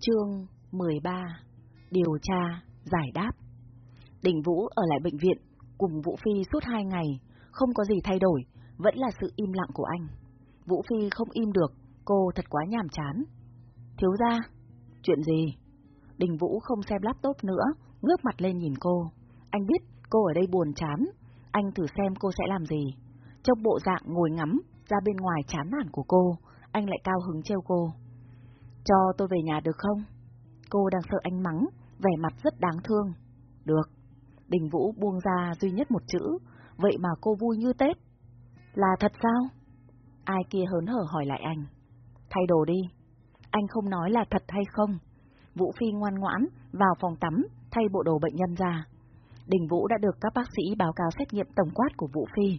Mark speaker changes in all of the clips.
Speaker 1: Chương 13 Điều tra, giải đáp Đình Vũ ở lại bệnh viện cùng Vũ Phi suốt hai ngày, không có gì thay đổi, vẫn là sự im lặng của anh. Vũ Phi không im được, cô thật quá nhàm chán. Thiếu ra, chuyện gì? Đình Vũ không xem laptop nữa, ngước mặt lên nhìn cô. Anh biết cô ở đây buồn chán, anh thử xem cô sẽ làm gì. Trong bộ dạng ngồi ngắm ra bên ngoài chán nản của cô, anh lại cao hứng treo cô. Cho tôi về nhà được không? Cô đang sợ anh mắng, vẻ mặt rất đáng thương. Được. Đình Vũ buông ra duy nhất một chữ, vậy mà cô vui như Tết. Là thật sao? Ai kia hớn hở hỏi lại anh. Thay đồ đi. Anh không nói là thật hay không. Vũ Phi ngoan ngoãn, vào phòng tắm, thay bộ đồ bệnh nhân ra. Đình Vũ đã được các bác sĩ báo cáo xét nghiệm tổng quát của Vũ Phi.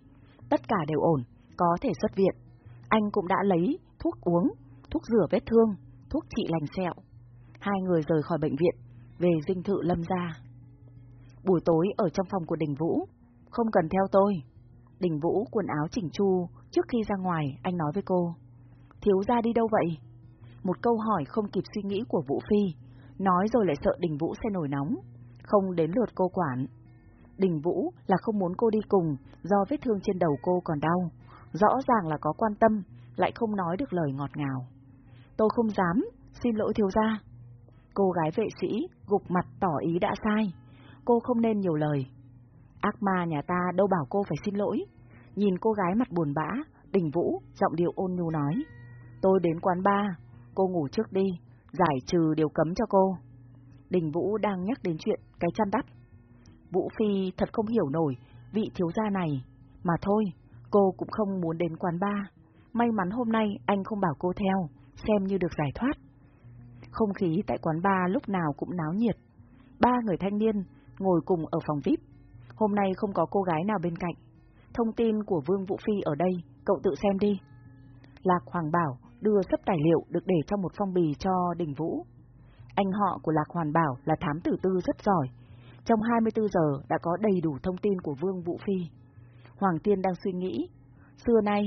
Speaker 1: Tất cả đều ổn, có thể xuất viện. Anh cũng đã lấy thuốc uống, thuốc rửa vết thương, thuốc trị lành sẹo. Hai người rời khỏi bệnh viện, về dinh thự lâm gia. Buổi tối ở trong phòng của Đình Vũ, không cần theo tôi. Đình Vũ quần áo chỉnh chu, trước khi ra ngoài anh nói với cô. Thiếu ra đi đâu vậy? Một câu hỏi không kịp suy nghĩ của Vũ Phi, nói rồi lại sợ Đình Vũ sẽ nổi nóng, không đến lượt cô quản. Đình Vũ là không muốn cô đi cùng do vết thương trên đầu cô còn đau, rõ ràng là có quan tâm, lại không nói được lời ngọt ngào. Tôi không dám, xin lỗi thiếu gia. Cô gái vệ sĩ gục mặt tỏ ý đã sai, cô không nên nhiều lời. Ác ma nhà ta đâu bảo cô phải xin lỗi. Nhìn cô gái mặt buồn bã, Đình Vũ giọng điệu ôn nhu nói. Tôi đến quán ba, cô ngủ trước đi, giải trừ điều cấm cho cô. Đình Vũ đang nhắc đến chuyện cái chăn đắp. Vũ Phi thật không hiểu nổi vị thiếu gia này, mà thôi, cô cũng không muốn đến quán ba. May mắn hôm nay anh không bảo cô theo, xem như được giải thoát. Không khí tại quán ba lúc nào cũng náo nhiệt. Ba người thanh niên ngồi cùng ở phòng VIP. Hôm nay không có cô gái nào bên cạnh. Thông tin của Vương Vũ Phi ở đây, cậu tự xem đi. Lạc Hoàng Bảo đưa sấp tài liệu được để trong một phong bì cho Đình Vũ. Anh họ của Lạc Hoàn Bảo là thám tử tư rất giỏi. Trong 24 giờ đã có đầy đủ thông tin của Vương Vũ Phi. Hoàng Tiên đang suy nghĩ. Xưa nay,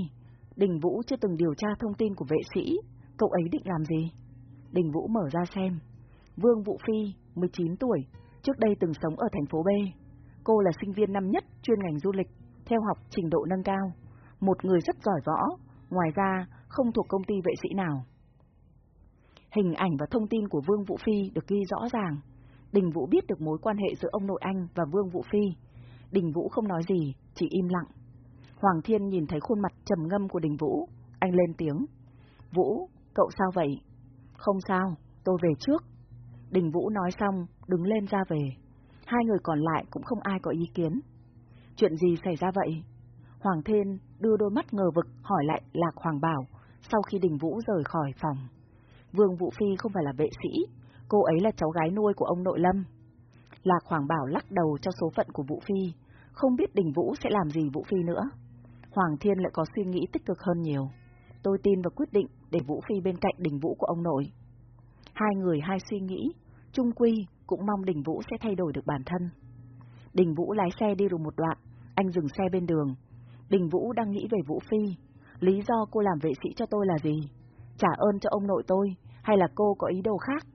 Speaker 1: Đình Vũ chưa từng điều tra thông tin của vệ sĩ. Cậu ấy định làm gì? Đình Vũ mở ra xem. Vương Vũ Phi, 19 tuổi, trước đây từng sống ở thành phố B. Cô là sinh viên năm nhất chuyên ngành du lịch, theo học trình độ nâng cao. Một người rất giỏi võ, ngoài ra không thuộc công ty vệ sĩ nào. Hình ảnh và thông tin của Vương Vũ Phi được ghi rõ ràng. Đình Vũ biết được mối quan hệ giữa ông nội anh và Vương Vũ Phi. Đình Vũ không nói gì, chỉ im lặng. Hoàng Thiên nhìn thấy khuôn mặt trầm ngâm của Đình Vũ, anh lên tiếng. Vũ, cậu sao vậy? Không sao, tôi về trước. Đình Vũ nói xong, đứng lên ra về. Hai người còn lại cũng không ai có ý kiến. Chuyện gì xảy ra vậy? Hoàng Thiên đưa đôi mắt ngờ vực hỏi lại Lạc Hoàng Bảo sau khi Đình Vũ rời khỏi phòng. Vương Vũ Phi không phải là vệ sĩ, cô ấy là cháu gái nuôi của ông nội Lâm. Lạc Hoàng Bảo lắc đầu cho số phận của Vũ Phi, không biết Đình Vũ sẽ làm gì Vũ Phi nữa. Hoàng Thiên lại có suy nghĩ tích cực hơn nhiều. Tôi tin và quyết định để Vũ Phi bên cạnh Đình Vũ của ông nội. Hai người hai suy nghĩ, Trung Quy cũng mong Đình Vũ sẽ thay đổi được bản thân. Đình Vũ lái xe đi được một đoạn, anh dừng xe bên đường. Đình Vũ đang nghĩ về Vũ Phi. Lý do cô làm vệ sĩ cho tôi là gì? Trả ơn cho ông nội tôi, hay là cô có ý đồ khác?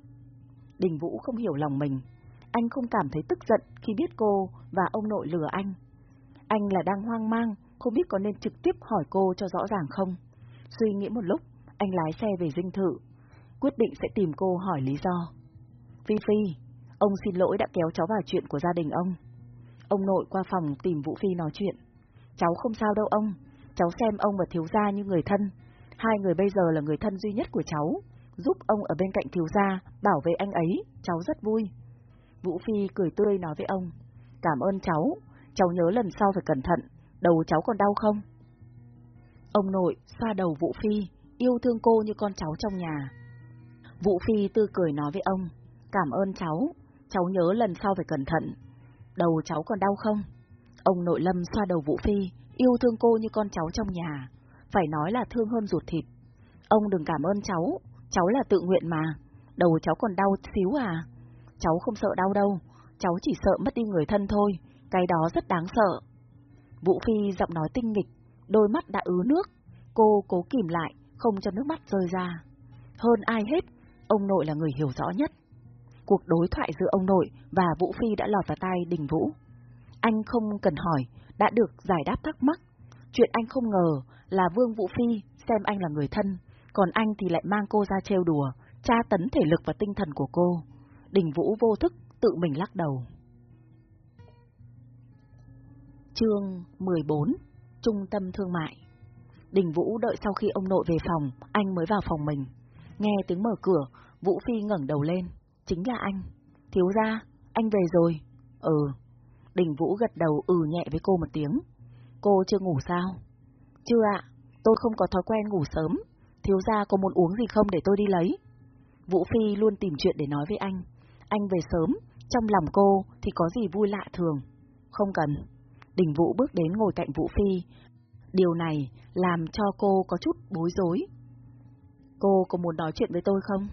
Speaker 1: Đình Vũ không hiểu lòng mình. Anh không cảm thấy tức giận khi biết cô và ông nội lừa anh. Anh là đang hoang mang, không biết có nên trực tiếp hỏi cô cho rõ ràng không. Suy nghĩ một lúc, anh lái xe về dinh thự, quyết định sẽ tìm cô hỏi lý do. Phi Phi, ông xin lỗi đã kéo cháu vào chuyện của gia đình ông. Ông nội qua phòng tìm Vũ Phi nói chuyện. Cháu không sao đâu ông, cháu xem ông và thiếu gia như người thân. Hai người bây giờ là người thân duy nhất của cháu, giúp ông ở bên cạnh thiếu gia, bảo vệ anh ấy, cháu rất vui. Vũ Phi cười tươi nói với ông, cảm ơn cháu, cháu nhớ lần sau phải cẩn thận, đầu cháu còn đau không? Ông nội xoa đầu Vũ Phi, yêu thương cô như con cháu trong nhà. Vũ Phi tươi cười nói với ông, cảm ơn cháu, cháu nhớ lần sau phải cẩn thận. Đầu cháu còn đau không? Ông nội lâm xoa đầu Vũ Phi, yêu thương cô như con cháu trong nhà, phải nói là thương hơn ruột thịt. Ông đừng cảm ơn cháu, cháu là tự nguyện mà, đầu cháu còn đau xíu à. Cháu không sợ đau đâu, cháu chỉ sợ mất đi người thân thôi, cái đó rất đáng sợ. Vũ Phi giọng nói tinh nghịch, đôi mắt đã ứ nước, cô cố kìm lại, không cho nước mắt rơi ra. Hơn ai hết, ông nội là người hiểu rõ nhất. Cuộc đối thoại giữa ông nội và Vũ Phi đã lọt vào tai Đình Vũ. Anh không cần hỏi, đã được giải đáp thắc mắc. Chuyện anh không ngờ là Vương Vũ Phi xem anh là người thân, còn anh thì lại mang cô ra trêu đùa, tra tấn thể lực và tinh thần của cô. Đình Vũ vô thức tự mình lắc đầu. Chương 14 Trung tâm Thương mại Đình Vũ đợi sau khi ông nội về phòng, anh mới vào phòng mình. Nghe tiếng mở cửa, Vũ Phi ngẩng đầu lên. Chính là anh. Thiếu ra, anh về rồi. Ừ. Đình Vũ gật đầu ừ nhẹ với cô một tiếng. Cô chưa ngủ sao? Chưa ạ, tôi không có thói quen ngủ sớm. Thiếu ra có muốn uống gì không để tôi đi lấy? Vũ Phi luôn tìm chuyện để nói với anh. Anh về sớm, trong lòng cô thì có gì vui lạ thường. Không cần. Đình Vũ bước đến ngồi cạnh Vũ Phi. Điều này làm cho cô có chút bối rối. Cô có muốn nói chuyện với tôi không?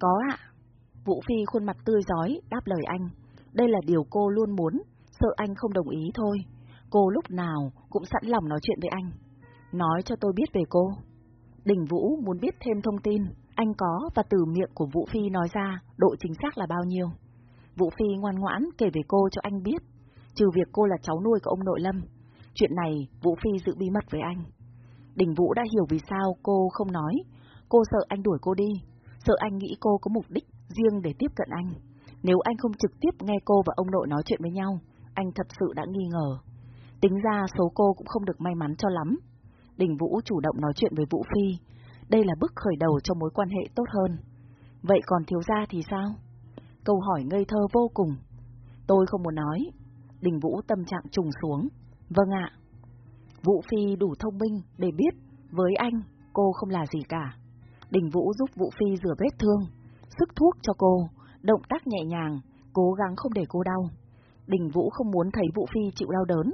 Speaker 1: Có ạ. Vũ Phi khuôn mặt tươi giói, đáp lời anh. Đây là điều cô luôn muốn, sợ anh không đồng ý thôi. Cô lúc nào cũng sẵn lòng nói chuyện với anh. Nói cho tôi biết về cô. Đình Vũ muốn biết thêm thông tin, anh có và từ miệng của Vũ Phi nói ra độ chính xác là bao nhiêu. Vũ Phi ngoan ngoãn kể về cô cho anh biết, trừ việc cô là cháu nuôi của ông nội Lâm. Chuyện này Vũ Phi giữ bí mật với anh. Đình Vũ đã hiểu vì sao cô không nói. Cô sợ anh đuổi cô đi, sợ anh nghĩ cô có mục đích riêng để tiếp cận anh. Nếu anh không trực tiếp nghe cô và ông nội nói chuyện với nhau, anh thật sự đã nghi ngờ. Tính ra số cô cũng không được may mắn cho lắm. Đình Vũ chủ động nói chuyện với Vũ Phi. Đây là bước khởi đầu cho mối quan hệ tốt hơn. Vậy còn thiếu gia thì sao? Câu hỏi ngây thơ vô cùng. Tôi không muốn nói. Đình Vũ tâm trạng trùng xuống. Vâng ạ. Vũ Phi đủ thông minh để biết, với anh, cô không là gì cả. Đình Vũ giúp Vũ Phi rửa vết thương, sức thuốc cho cô, động tác nhẹ nhàng, cố gắng không để cô đau. Đình Vũ không muốn thấy Vũ Phi chịu đau đớn.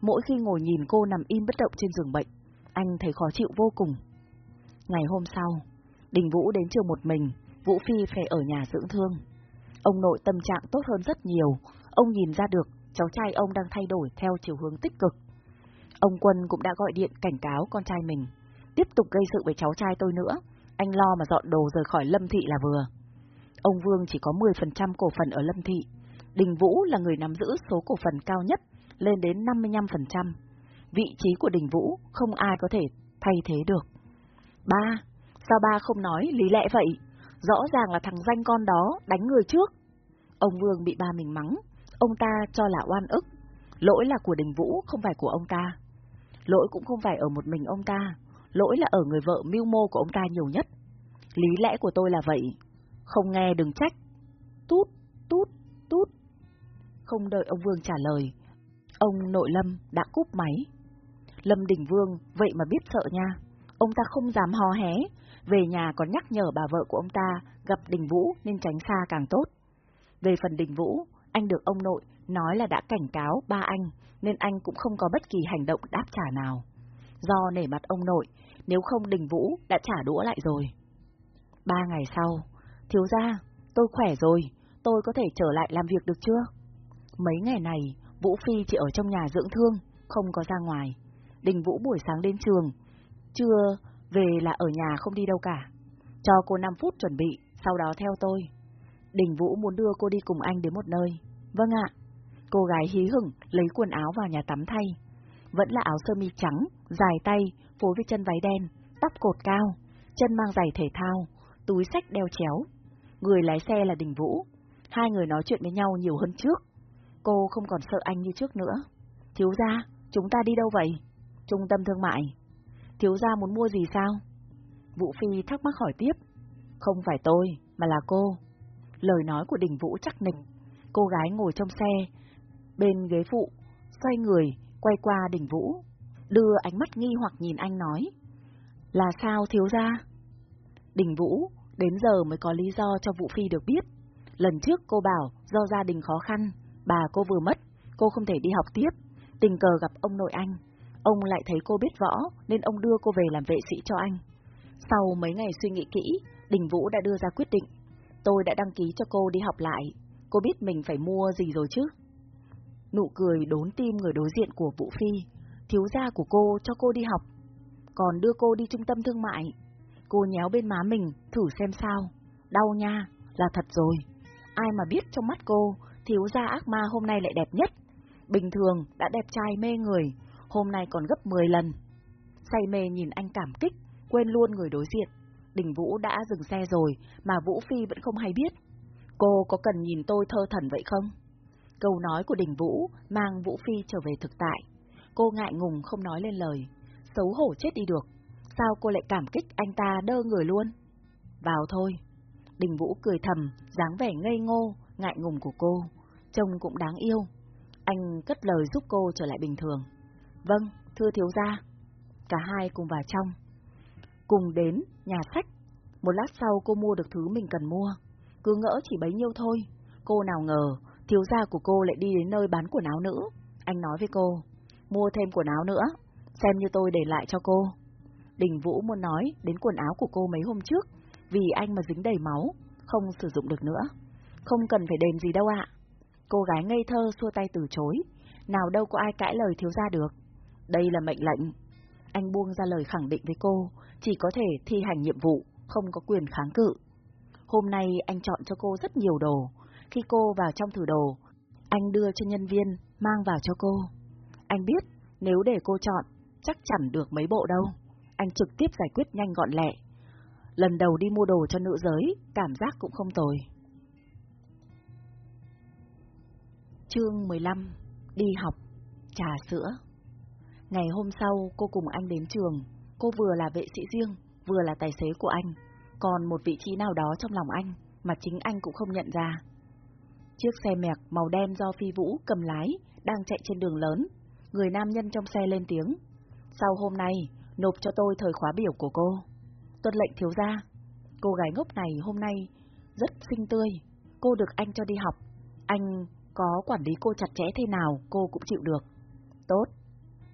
Speaker 1: Mỗi khi ngồi nhìn cô nằm im bất động trên giường bệnh, anh thấy khó chịu vô cùng. Ngày hôm sau, Đình Vũ đến trường một mình, Vũ Phi phải ở nhà dưỡng thương. Ông nội tâm trạng tốt hơn rất nhiều, ông nhìn ra được cháu trai ông đang thay đổi theo chiều hướng tích cực. Ông Quân cũng đã gọi điện cảnh cáo con trai mình, tiếp tục gây sự với cháu trai tôi nữa, anh lo mà dọn đồ rời khỏi Lâm Thị là vừa. Ông Vương chỉ có 10% cổ phần ở Lâm Thị, Đình Vũ là người nắm giữ số cổ phần cao nhất, lên đến 55%. Vị trí của Đình Vũ không ai có thể thay thế được. Ba, sao ba không nói lý lẽ vậy? Rõ ràng là thằng danh con đó đánh người trước. Ông Vương bị ba mình mắng, ông ta cho là oan ức. Lỗi là của Đình Vũ, không phải của ông ta. Lỗi cũng không phải ở một mình ông ta, lỗi là ở người vợ mưu mô của ông ta nhiều nhất. Lý lẽ của tôi là vậy, không nghe đừng trách. Tút, tút, tút. Không đợi ông Vương trả lời, ông nội Lâm đã cúp máy. Lâm Đình Vương vậy mà biết sợ nha, ông ta không dám hò hé, về nhà còn nhắc nhở bà vợ của ông ta gặp Đình Vũ nên tránh xa càng tốt. Về phần Đình Vũ, anh được ông nội nói là đã cảnh cáo ba anh, nên anh cũng không có bất kỳ hành động đáp trả nào. Do nể mặt ông nội, nếu không Đình Vũ đã trả đũa lại rồi. Ba ngày sau, thiếu gia, tôi khỏe rồi, tôi có thể trở lại làm việc được chưa? Mấy ngày này, Vũ Phi chỉ ở trong nhà dưỡng thương, không có ra ngoài. Đình Vũ buổi sáng đến trường, trưa về là ở nhà không đi đâu cả. Cho cô 5 phút chuẩn bị, sau đó theo tôi. Đình Vũ muốn đưa cô đi cùng anh đến một nơi. Vâng ạ. Cô gái hí hửng lấy quần áo vào nhà tắm thay. Vẫn là áo sơ mi trắng, dài tay, phối với chân váy đen, tóc cột cao, chân mang giày thể thao, túi sách đeo chéo. Người lái xe là Đình Vũ. Hai người nói chuyện với nhau nhiều hơn trước. Cô không còn sợ anh như trước nữa. Thiếu gia, chúng ta đi đâu vậy? Trung tâm thương mại. Thiếu gia muốn mua gì sao? Vũ Phi thắc mắc hỏi tiếp. Không phải tôi, mà là cô. Lời nói của Đình Vũ chắc nịch. Cô gái ngồi trong xe, bên ghế phụ, xoay người, quay qua Đình Vũ, đưa ánh mắt nghi hoặc nhìn anh nói. Là sao thiếu gia? Đình Vũ, đến giờ mới có lý do cho Vũ Phi được biết. Lần trước cô bảo do gia đình khó khăn, bà cô vừa mất, cô không thể đi học tiếp, tình cờ gặp ông nội anh. Ông lại thấy cô biết võ nên ông đưa cô về làm vệ sĩ cho anh. Sau mấy ngày suy nghĩ kỹ, Đình Vũ đã đưa ra quyết định. Tôi đã đăng ký cho cô đi học lại. Cô biết mình phải mua gì rồi chứ? Nụ cười đốn tim người đối diện của Vũ Phi. Thiếu gia của cô cho cô đi học. Còn đưa cô đi trung tâm thương mại. Cô nhéo bên má mình, thử xem sao. đau nha, là thật rồi. Ai mà biết trong mắt cô, thiếu gia ác ma hôm nay lại đẹp nhất. Bình thường đã đẹp trai mê người, hôm nay còn gấp 10 lần. Say mê nhìn anh cảm kích, quên luôn người đối diện. Đình Vũ đã dừng xe rồi, mà Vũ Phi vẫn không hay biết. Cô có cần nhìn tôi thơ thần vậy không? Câu nói của Đình Vũ mang Vũ Phi trở về thực tại. Cô ngại ngùng không nói lên lời, xấu hổ chết đi được. Sao cô lại cảm kích anh ta đơ người luôn? Vào thôi. Đình Vũ cười thầm, dáng vẻ ngây ngô, ngại ngùng của cô. Trông cũng đáng yêu. Anh cất lời giúp cô trở lại bình thường. Vâng, thưa thiếu gia. Cả hai cùng vào trong. Cùng đến nhà sách. Một lát sau cô mua được thứ mình cần mua. Cứ ngỡ chỉ bấy nhiêu thôi. Cô nào ngờ, thiếu gia của cô lại đi đến nơi bán quần áo nữ. Anh nói với cô, mua thêm quần áo nữa, xem như tôi để lại cho cô. Đình Vũ muốn nói đến quần áo của cô mấy hôm trước, vì anh mà dính đầy máu, không sử dụng được nữa. Không cần phải đền gì đâu ạ. Cô gái ngây thơ xua tay từ chối, nào đâu có ai cãi lời thiếu gia được. Đây là mệnh lệnh. Anh buông ra lời khẳng định với cô, chỉ có thể thi hành nhiệm vụ, không có quyền kháng cự. Hôm nay anh chọn cho cô rất nhiều đồ. Khi cô vào trong thử đồ, anh đưa cho nhân viên, mang vào cho cô. Anh biết, nếu để cô chọn, chắc chẳng được mấy bộ đâu. Anh trực tiếp giải quyết nhanh gọn lẹ. Lần đầu đi mua đồ cho nữ giới, cảm giác cũng không tồi. Chương 15 Đi học, trà sữa Ngày hôm sau, cô cùng anh đến trường. Cô vừa là vệ sĩ riêng, vừa là tài xế của anh. Còn một vị trí nào đó trong lòng anh, mà chính anh cũng không nhận ra. Chiếc xe mẹc màu đen do Phi Vũ cầm lái, đang chạy trên đường lớn. Người nam nhân trong xe lên tiếng. Sau hôm nay, nộp cho tôi thời khóa biểu của cô. Tuân lệnh thiếu gia. Cô gái ngốc này hôm nay rất xinh tươi. Cô được anh cho đi học. Anh có quản lý cô chặt chẽ thế nào, cô cũng chịu được. Tốt.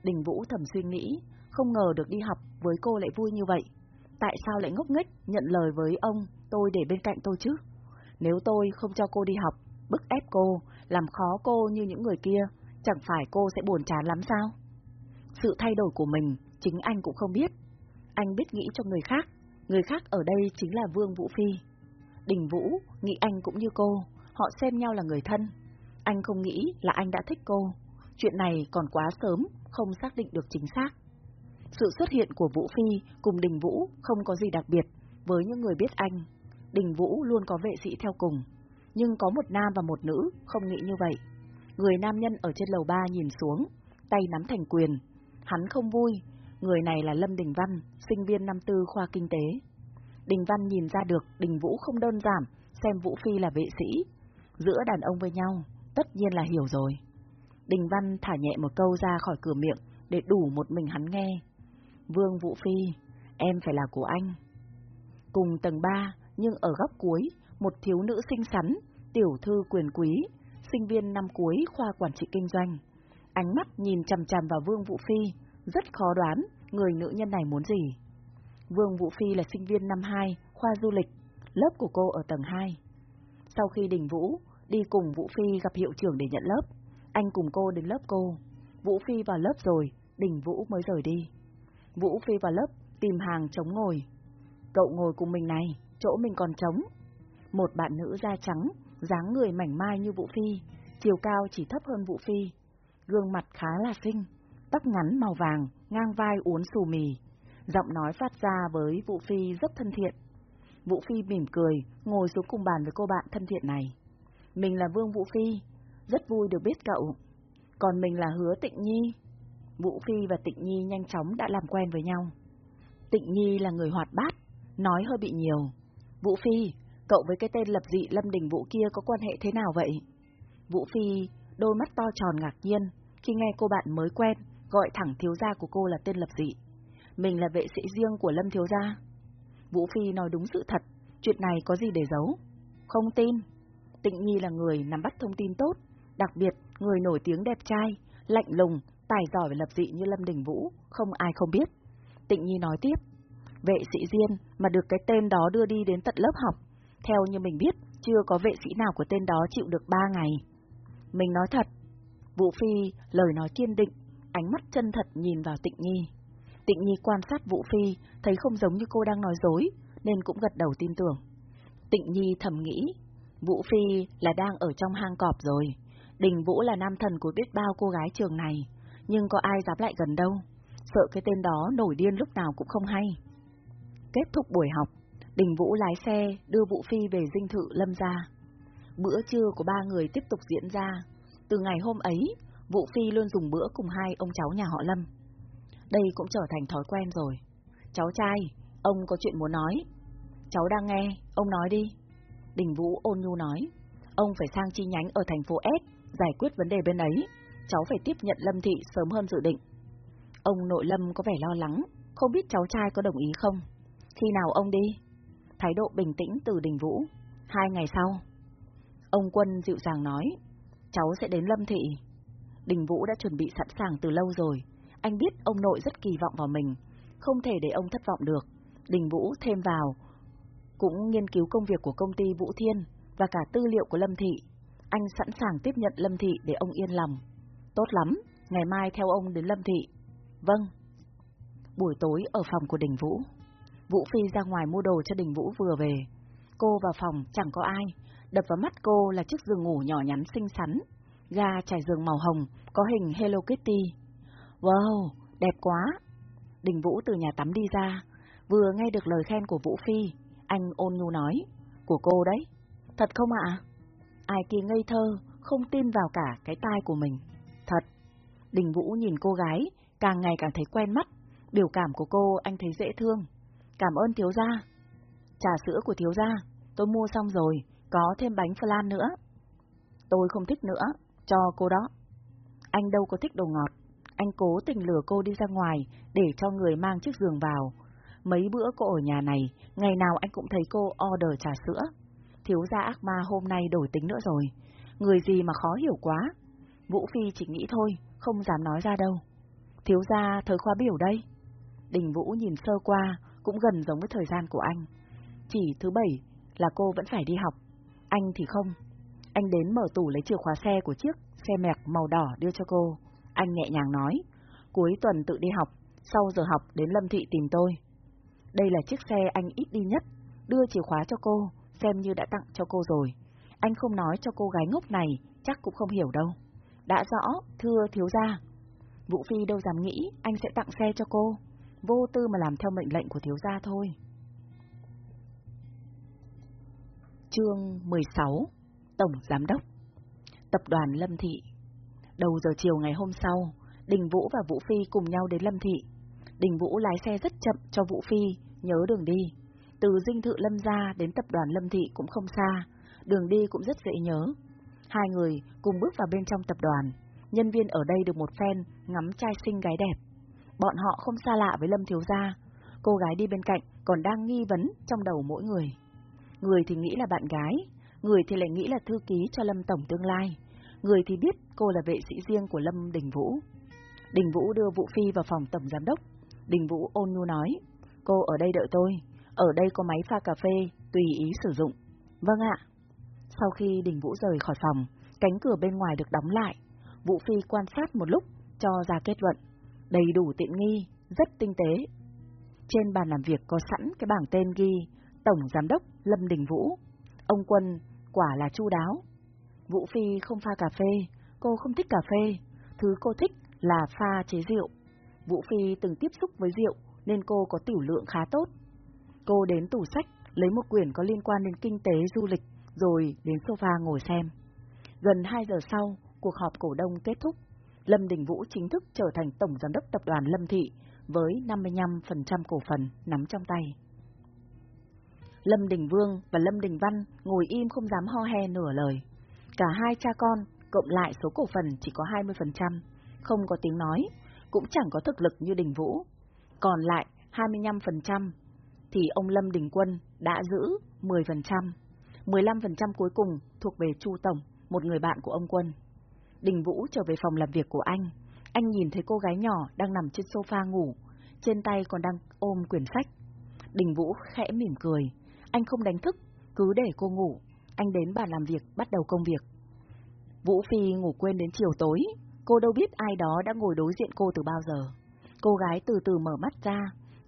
Speaker 1: Đình Vũ thầm suy nghĩ, không ngờ được đi học với cô lại vui như vậy. Tại sao lại ngốc nghếch nhận lời với ông, tôi để bên cạnh tôi chứ? Nếu tôi không cho cô đi học, bức ép cô, làm khó cô như những người kia, chẳng phải cô sẽ buồn chán lắm sao? Sự thay đổi của mình, chính anh cũng không biết. Anh biết nghĩ cho người khác, người khác ở đây chính là Vương Vũ Phi. Đình Vũ nghĩ anh cũng như cô, họ xem nhau là người thân. Anh không nghĩ là anh đã thích cô. Chuyện này còn quá sớm, không xác định được chính xác. Sự xuất hiện của Vũ Phi cùng Đình Vũ không có gì đặc biệt với những người biết anh. Đình Vũ luôn có vệ sĩ theo cùng, nhưng có một nam và một nữ không nghĩ như vậy. Người nam nhân ở trên lầu ba nhìn xuống, tay nắm thành quyền. Hắn không vui, người này là Lâm Đình Văn, sinh viên năm tư khoa kinh tế. Đình Văn nhìn ra được Đình Vũ không đơn giản, xem Vũ Phi là vệ sĩ. Giữa đàn ông với nhau, tất nhiên là hiểu rồi. Đình Văn thả nhẹ một câu ra khỏi cửa miệng để đủ một mình hắn nghe. Vương Vũ Phi, em phải là của anh. Cùng tầng ba, nhưng ở góc cuối, một thiếu nữ xinh xắn, tiểu thư quyền quý, sinh viên năm cuối khoa quản trị kinh doanh. Ánh mắt nhìn chằm chằm vào Vương Vũ Phi, rất khó đoán người nữ nhân này muốn gì. Vương Vũ Phi là sinh viên năm 2, khoa du lịch, lớp của cô ở tầng 2. Sau khi Đình Vũ đi cùng Vũ Phi gặp hiệu trưởng để nhận lớp, anh cùng cô đến lớp cô. Vũ Phi vào lớp rồi, Đình Vũ mới rời đi. Vũ Phi vào lớp, tìm hàng chống ngồi. Cậu ngồi cùng mình này, chỗ mình còn trống. Một bạn nữ da trắng, dáng người mảnh mai như Vũ Phi, chiều cao chỉ thấp hơn Vũ Phi. Gương mặt khá là xinh, tóc ngắn màu vàng, ngang vai uốn xù mì. Giọng nói phát ra với Vũ Phi rất thân thiện. Vũ Phi mỉm cười, ngồi xuống cùng bàn với cô bạn thân thiện này. Mình là Vương Vũ Phi, rất vui được biết cậu. Còn mình là Hứa Tịnh Nhi. Vũ Phi và Tịnh Nhi nhanh chóng đã làm quen với nhau. Tịnh Nhi là người hoạt bát, nói hơi bị nhiều. Vũ Phi, cậu với cái tên lập dị Lâm Đình Vũ kia có quan hệ thế nào vậy? Vũ Phi, đôi mắt to tròn ngạc nhiên, khi nghe cô bạn mới quen, gọi thẳng thiếu gia của cô là tên lập dị. Mình là vệ sĩ riêng của Lâm thiếu gia. Vũ Phi nói đúng sự thật, chuyện này có gì để giấu? Không tin. Tịnh Nhi là người nắm bắt thông tin tốt, đặc biệt người nổi tiếng đẹp trai, lạnh lùng, tài giỏi và lập dị như Lâm Đình Vũ, không ai không biết. Tịnh Nhi nói tiếp, vệ sĩ Diên mà được cái tên đó đưa đi đến tận lớp học, theo như mình biết, chưa có vệ sĩ nào của tên đó chịu được ba ngày. Mình nói thật, Vũ Phi lời nói kiên định, ánh mắt chân thật nhìn vào Tịnh Nhi. Tịnh Nhi quan sát Vũ Phi, thấy không giống như cô đang nói dối, nên cũng gật đầu tin tưởng. Tịnh Nhi thầm nghĩ, Vũ Phi là đang ở trong hang cọp rồi. Đình Vũ là nam thần của biết bao cô gái trường này, nhưng có ai dám lại gần đâu, sợ cái tên đó nổi điên lúc nào cũng không hay. Kết thúc buổi học, Đình Vũ lái xe đưa Vũ Phi về dinh thự Lâm gia. Bữa trưa của ba người tiếp tục diễn ra. Từ ngày hôm ấy, Vũ Phi luôn dùng bữa cùng hai ông cháu nhà họ Lâm. Đây cũng trở thành thói quen rồi. Cháu trai, ông có chuyện muốn nói. Cháu đang nghe, ông nói đi. Đình Vũ ôn nhu nói, ông phải sang chi nhánh ở thành phố S, giải quyết vấn đề bên ấy. Cháu phải tiếp nhận Lâm Thị sớm hơn dự định. Ông nội Lâm có vẻ lo lắng, không biết cháu trai có đồng ý không. Khi nào ông đi? Thái độ bình tĩnh từ Đình Vũ. Hai ngày sau. Ông Quân dịu dàng nói, cháu sẽ đến Lâm Thị. Đình Vũ đã chuẩn bị sẵn sàng từ lâu rồi. Anh biết ông nội rất kỳ vọng vào mình, không thể để ông thất vọng được. Đình Vũ thêm vào, cũng nghiên cứu công việc của công ty Vũ Thiên và cả tư liệu của Lâm Thị. Anh sẵn sàng tiếp nhận Lâm Thị để ông yên lòng. Tốt lắm, ngày mai theo ông đến Lâm Thị. Vâng. Buổi tối ở phòng của Đình Vũ. Vũ Phi ra ngoài mua đồ cho Đình Vũ vừa về. Cô vào phòng chẳng có ai, đập vào mắt cô là chiếc giường ngủ nhỏ nhắn xinh xắn, ga trải giường màu hồng, có hình Hello Kitty. Wow, đẹp quá! Đình Vũ từ nhà tắm đi ra, vừa nghe được lời khen của Vũ Phi, anh ôn nhu nói, của cô đấy. Thật không ạ? Ai kia ngây thơ, không tin vào cả cái tai của mình. Thật. Đình Vũ nhìn cô gái, càng ngày càng thấy quen mắt, biểu cảm của cô anh thấy dễ thương. Cảm ơn thiếu gia. Trà sữa của thiếu gia, tôi mua xong rồi, có thêm bánh flan nữa. Tôi không thích nữa, cho cô đó. Anh đâu có thích đồ ngọt, anh cố tình lừa cô đi ra ngoài để cho người mang chiếc giường vào. Mấy bữa cô ở nhà này, ngày nào anh cũng thấy cô order trà sữa. Thiếu gia ác ma hôm nay đổi tính nữa rồi. Người gì mà khó hiểu quá. Vũ Phi chỉ nghĩ thôi, không dám nói ra đâu. Thiếu gia thời khoa biểu đây. Đình Vũ nhìn sơ qua, cũng gần giống với thời gian của anh. Chỉ thứ bảy là cô vẫn phải đi học. Anh thì không. Anh đến mở tủ lấy chìa khóa xe của chiếc xe mẹc màu đỏ đưa cho cô. Anh nhẹ nhàng nói, cuối tuần tự đi học, sau giờ học đến Lâm Thị tìm tôi. Đây là chiếc xe anh ít đi nhất, đưa chìa khóa cho cô, xem như đã tặng cho cô rồi. Anh không nói cho cô gái ngốc này, chắc cũng không hiểu đâu. Đã rõ, thưa thiếu gia. Vũ Phi đâu dám nghĩ anh sẽ tặng xe cho cô, vô tư mà làm theo mệnh lệnh của thiếu gia thôi. Chương 16 Tổng Giám Đốc Tập đoàn Lâm Thị Đầu giờ chiều ngày hôm sau, Đình Vũ và Vũ Phi cùng nhau đến Lâm Thị. Đình Vũ lái xe rất chậm cho Vũ Phi, nhớ đường đi. Từ dinh thự Lâm gia đến tập đoàn Lâm Thị cũng không xa, đường đi cũng rất dễ nhớ. Hai người cùng bước vào bên trong tập đoàn, nhân viên ở đây được một phen ngắm trai xinh gái đẹp. Bọn họ không xa lạ với Lâm Thiếu Gia, cô gái đi bên cạnh còn đang nghi vấn trong đầu mỗi người. Người thì nghĩ là bạn gái, người thì lại nghĩ là thư ký cho Lâm Tổng tương lai, người thì biết cô là vệ sĩ riêng của Lâm Đình Vũ. Đình Vũ đưa Vũ Phi vào phòng tổng giám đốc. Đình Vũ ôn nhu nói, cô ở đây đợi tôi, ở đây có máy pha cà phê, tùy ý sử dụng. Vâng ạ. Sau khi Đình Vũ rời khỏi phòng, cánh cửa bên ngoài được đóng lại. Vũ Phi quan sát một lúc, cho ra kết luận. Đầy đủ tiện nghi, rất tinh tế. Trên bàn làm việc có sẵn cái bảng tên ghi Tổng Giám đốc Lâm Đình Vũ. Ông Quân quả là chu đáo. Vũ Phi không pha cà phê, cô không thích cà phê. Thứ cô thích là pha chế rượu. Vũ Phi từng tiếp xúc với rượu nên cô có tiểu lượng khá tốt. Cô đến tủ sách, lấy một quyển có liên quan đến kinh tế du lịch, rồi đến sofa ngồi xem. Gần 2 giờ sau, cuộc họp cổ đông kết thúc. Lâm Đình Vũ chính thức trở thành Tổng Giám đốc Tập đoàn Lâm Thị với 55% cổ phần nắm trong tay. Lâm Đình Vương và Lâm Đình Văn ngồi im không dám ho he nửa lời. Cả hai cha con cộng lại số cổ phần chỉ có 20%, không có tiếng nói, cũng chẳng có thực lực như Đình Vũ. Còn lại 25% thì ông Lâm Đình Quân đã giữ 10%. 15% cuối cùng thuộc về Chu Tổng, một người bạn của ông Quân. Đình Vũ trở về phòng làm việc của anh. Anh nhìn thấy cô gái nhỏ đang nằm trên sofa ngủ, trên tay còn đang ôm quyển sách. Đình Vũ khẽ mỉm cười. Anh không đánh thức, cứ để cô ngủ. Anh đến bàn làm việc bắt đầu công việc. Vũ Phi ngủ quên đến chiều tối, cô đâu biết ai đó đã ngồi đối diện cô từ bao giờ. Cô gái từ từ mở mắt ra,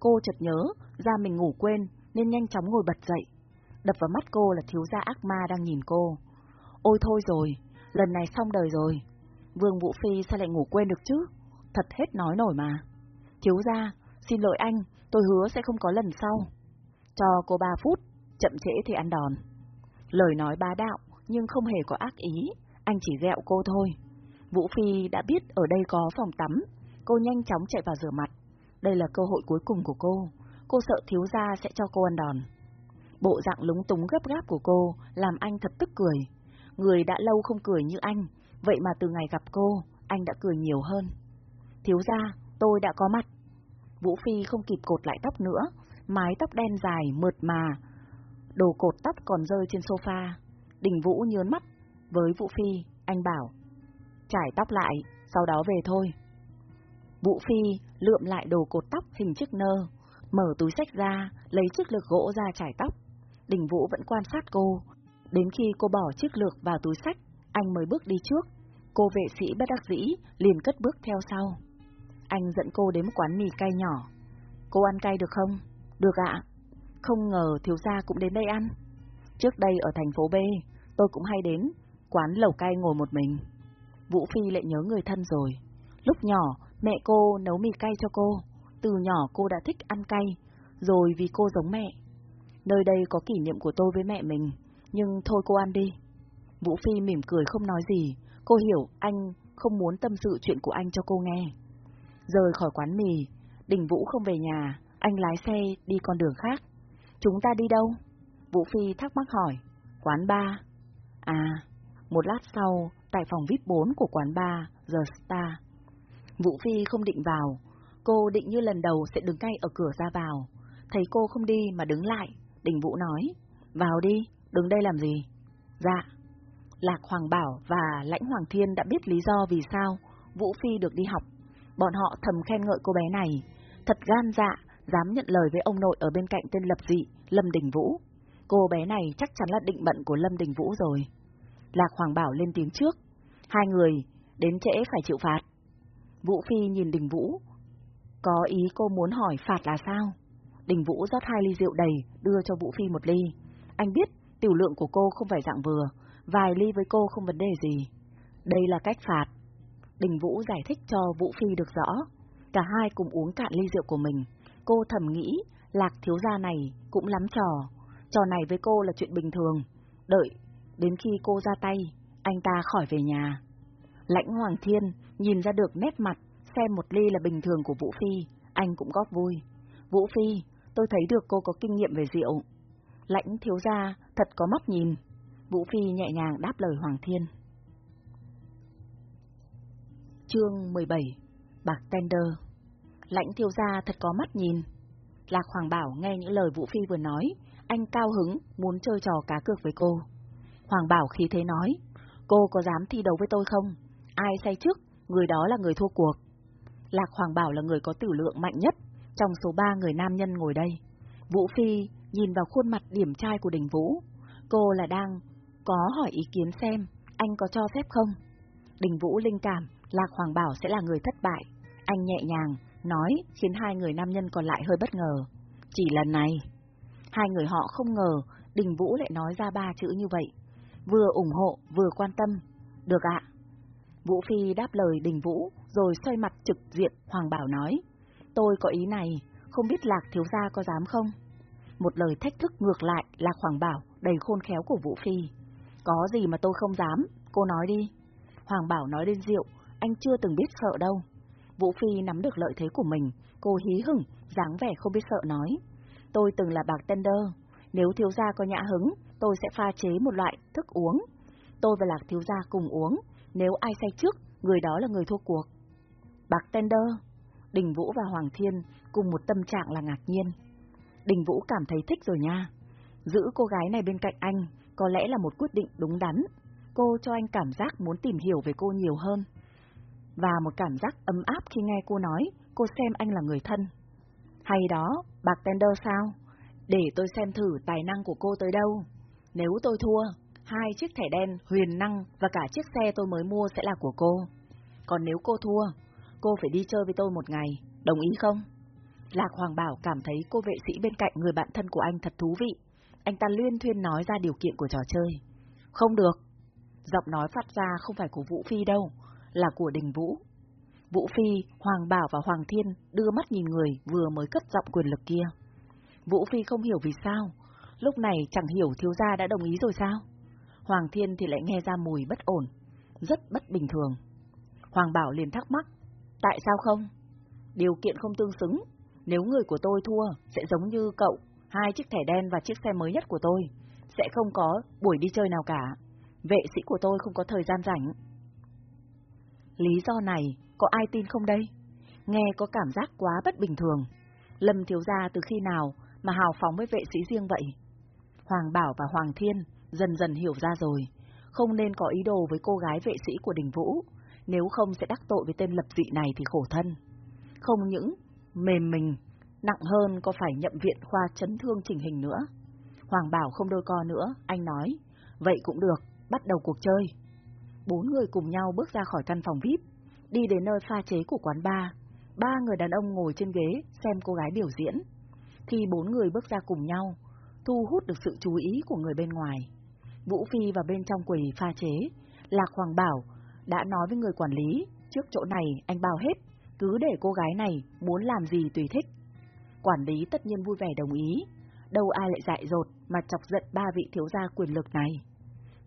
Speaker 1: cô chợt nhớ ra mình ngủ quên nên nhanh chóng ngồi bật dậy. đập vào mắt cô là thiếu gia ác ma đang nhìn cô. Ôi thôi rồi, lần này xong đời rồi. Vương Vũ Phi sao lại ngủ quên được chứ? Thật hết nói nổi mà. Thiếu gia, xin lỗi anh, tôi hứa sẽ không có lần sau. Cho cô ba phút, chậm trễ thì ăn đòn. Lời nói bá đạo, nhưng không hề có ác ý, anh chỉ ghẹo cô thôi. Vũ Phi đã biết ở đây có phòng tắm, cô nhanh chóng chạy vào rửa mặt. Đây là cơ hội cuối cùng của cô, cô sợ thiếu gia sẽ cho cô ăn đòn. Bộ dạng lúng túng gấp gáp của cô làm anh thật tức cười. Người đã lâu không cười như anh, vậy mà từ ngày gặp cô, anh đã cười nhiều hơn. Thiếu gia, tôi đã có mặt. Vũ Phi không kịp cột lại tóc nữa, mái tóc đen dài, mượt mà. Đồ cột tóc còn rơi trên sofa. Đình Vũ nhớn mắt. Với Vũ Phi, anh bảo. Trải tóc lại, sau đó về thôi. Vũ Phi lượm lại đồ cột tóc hình chiếc nơ, mở túi sách ra, lấy chiếc lược gỗ ra trải tóc. Đình Vũ vẫn quan sát cô. Đến khi cô bỏ chiếc lược vào túi sách, anh mới bước đi trước. Cô vệ sĩ bất đắc dĩ, liền cất bước theo sau. Anh dẫn cô đến một quán mì cay nhỏ. Cô ăn cay được không? Được ạ. Không ngờ thiếu gia cũng đến đây ăn. Trước đây ở thành phố B, tôi cũng hay đến, quán lẩu cay ngồi một mình. Vũ Phi lại nhớ người thân rồi. Lúc nhỏ, mẹ cô nấu mì cay cho cô. Từ nhỏ cô đã thích ăn cay, rồi vì cô giống mẹ. Nơi đây có kỷ niệm của tôi với mẹ mình, nhưng thôi cô ăn đi. Vũ Phi mỉm cười không nói gì, cô hiểu anh không muốn tâm sự chuyện của anh cho cô nghe. Rời khỏi quán mì, Đình Vũ không về nhà, anh lái xe đi con đường khác. Chúng ta đi đâu? Vũ Phi thắc mắc hỏi. Quán ba. À, một lát sau, tại phòng VIP 4 của quán ba, The Star. Vũ Phi không định vào, cô định như lần đầu sẽ đứng ngay ở cửa ra vào. Thấy cô không đi mà đứng lại, Đình Vũ nói, vào đi, đứng đây làm gì? Dạ. Lạc Hoàng Bảo và Lãnh Hoàng Thiên đã biết lý do vì sao Vũ Phi được đi học. Bọn họ thầm khen ngợi cô bé này, thật gan dạ, dám nhận lời với ông nội ở bên cạnh tên lập dị, Lâm Đình Vũ. Cô bé này chắc chắn là định bận của Lâm Đình Vũ rồi. Lạc Hoàng Bảo lên tiếng trước. Hai người, đến trễ phải chịu phạt. Vũ Phi nhìn Đình Vũ. Có ý cô muốn hỏi phạt là sao? Đình Vũ rót hai ly rượu đầy, đưa cho Vũ Phi một ly. Anh biết tiểu lượng của cô không phải dạng vừa, vài ly với cô không vấn đề gì. Đây là cách phạt. Đình Vũ giải thích cho Vũ Phi được rõ. Cả hai cùng uống cạn ly rượu của mình. Cô thầm nghĩ, lạc thiếu gia này cũng lắm trò. Trò này với cô là chuyện bình thường. Đợi, đến khi cô ra tay, anh ta khỏi về nhà. Lãnh Hoàng Thiên nhìn ra được nét mặt, xem một ly là bình thường của Vũ Phi, anh cũng góp vui. Vũ Phi, tôi thấy được cô có kinh nghiệm về rượu. Lãnh thiếu gia, thật có mắt nhìn. Vũ Phi nhẹ nhàng đáp lời Hoàng Thiên. Chương 17 Bạc Tender Lãnh thiếu gia thật có mắt nhìn. Lạc Hoàng Bảo nghe những lời Vũ Phi vừa nói, anh cao hứng, muốn chơi trò cá cược với cô. Hoàng Bảo khí thế nói, cô có dám thi đấu với tôi không? Ai say trước, người đó là người thua cuộc. Lạc Hoàng Bảo là người có tử lượng mạnh nhất trong số ba người nam nhân ngồi đây. Vũ Phi nhìn vào khuôn mặt điểm trai của Đình Vũ. Cô là đang có hỏi ý kiến xem anh có cho phép không? Đình Vũ linh cảm Lạc Hoàng Bảo sẽ là người thất bại. Anh nhẹ nhàng, nói khiến hai người nam nhân còn lại hơi bất ngờ. Chỉ lần này, hai người họ không ngờ Đình Vũ lại nói ra ba chữ như vậy. Vừa ủng hộ, vừa quan tâm. Được ạ. Vũ Phi đáp lời Đình Vũ, rồi xoay mặt trực diện Hoàng Bảo nói. Tôi có ý này, không biết Lạc thiếu gia có dám không? Một lời thách thức ngược lại là Hoàng Bảo đầy khôn khéo của Vũ Phi. Có gì mà tôi không dám, cô nói đi. Hoàng Bảo nói đến rượu, anh chưa từng biết sợ đâu. Vũ Phi nắm được lợi thế của mình, cô hí hửng, dáng vẻ không biết sợ nói. Tôi từng là bạc tender, nếu thiếu gia có nhã hứng, tôi sẽ pha chế một loại thức uống. Tôi và Lạc thiếu gia cùng uống, nếu ai say trước, người đó là người thua cuộc. Bạc tender, Đình Vũ và Hoàng Thiên cùng một tâm trạng là ngạc nhiên. Đình Vũ cảm thấy thích rồi nha. Giữ cô gái này bên cạnh anh có lẽ là một quyết định đúng đắn. Cô cho anh cảm giác muốn tìm hiểu về cô nhiều hơn. Và một cảm giác ấm áp khi nghe cô nói, cô xem anh là người thân. Hay đó, bạc tender sao? Để tôi xem thử tài năng của cô tới đâu. Nếu tôi thua, hai chiếc thẻ đen, huyền năng và cả chiếc xe tôi mới mua sẽ là của cô. Còn nếu cô thua, cô phải đi chơi với tôi một ngày, đồng ý không? Lạc Hoàng Bảo cảm thấy cô vệ sĩ bên cạnh người bạn thân của anh thật thú vị. anh ta luyên thuyên nói ra điều kiện của trò chơi. Không được. Giọng nói phát ra không phải của Vũ Phi đâu, là của Đình Vũ. Vũ Phi, Hoàng Bảo và Hoàng Thiên đưa mắt nhìn người vừa mới cất giọng quyền lực kia. Vũ Phi không hiểu vì sao, lúc này chẳng hiểu thiếu gia đã đồng ý rồi sao? Hoàng Thiên thì lại nghe ra mùi bất ổn, rất bất bình thường. Hoàng Bảo liền thắc mắc, tại sao không? Điều kiện không tương xứng, nếu người của tôi thua sẽ giống như cậu, hai chiếc thẻ đen và chiếc xe mới nhất của tôi, sẽ không có buổi đi chơi nào cả. Vệ sĩ của tôi không có thời gian rảnh. Lý do này có ai tin không đây? Nghe có cảm giác quá bất bình thường. Lâm thiếu gia từ khi nào mà hào phóng với vệ sĩ riêng vậy? Hoàng Bảo và Hoàng Thiên dần dần hiểu ra rồi, không nên có ý đồ với cô gái vệ sĩ của Đình Vũ, nếu không sẽ đắc tội với tên lập dị này thì khổ thân. Không những mềm mình, nặng hơn có phải nhậm viện khoa chấn thương chỉnh hình nữa. Hoàng Bảo không đôi co nữa, anh nói, vậy cũng được, bắt đầu cuộc chơi. Bốn người cùng nhau bước ra khỏi căn phòng VIP, đi đến nơi pha chế của quán bar. Ba người đàn ông ngồi trên ghế xem cô gái biểu diễn. Khi bốn người bước ra cùng nhau, thu hút được sự chú ý của người bên ngoài. Vũ Phi vào bên trong quầy pha chế, Lạc Hoàng Bảo đã nói với người quản lý, trước chỗ này anh bao hết, cứ để cô gái này muốn làm gì tùy thích. Quản lý tất nhiên vui vẻ đồng ý, đâu ai lại dại dột mà chọc giận ba vị thiếu gia quyền lực này.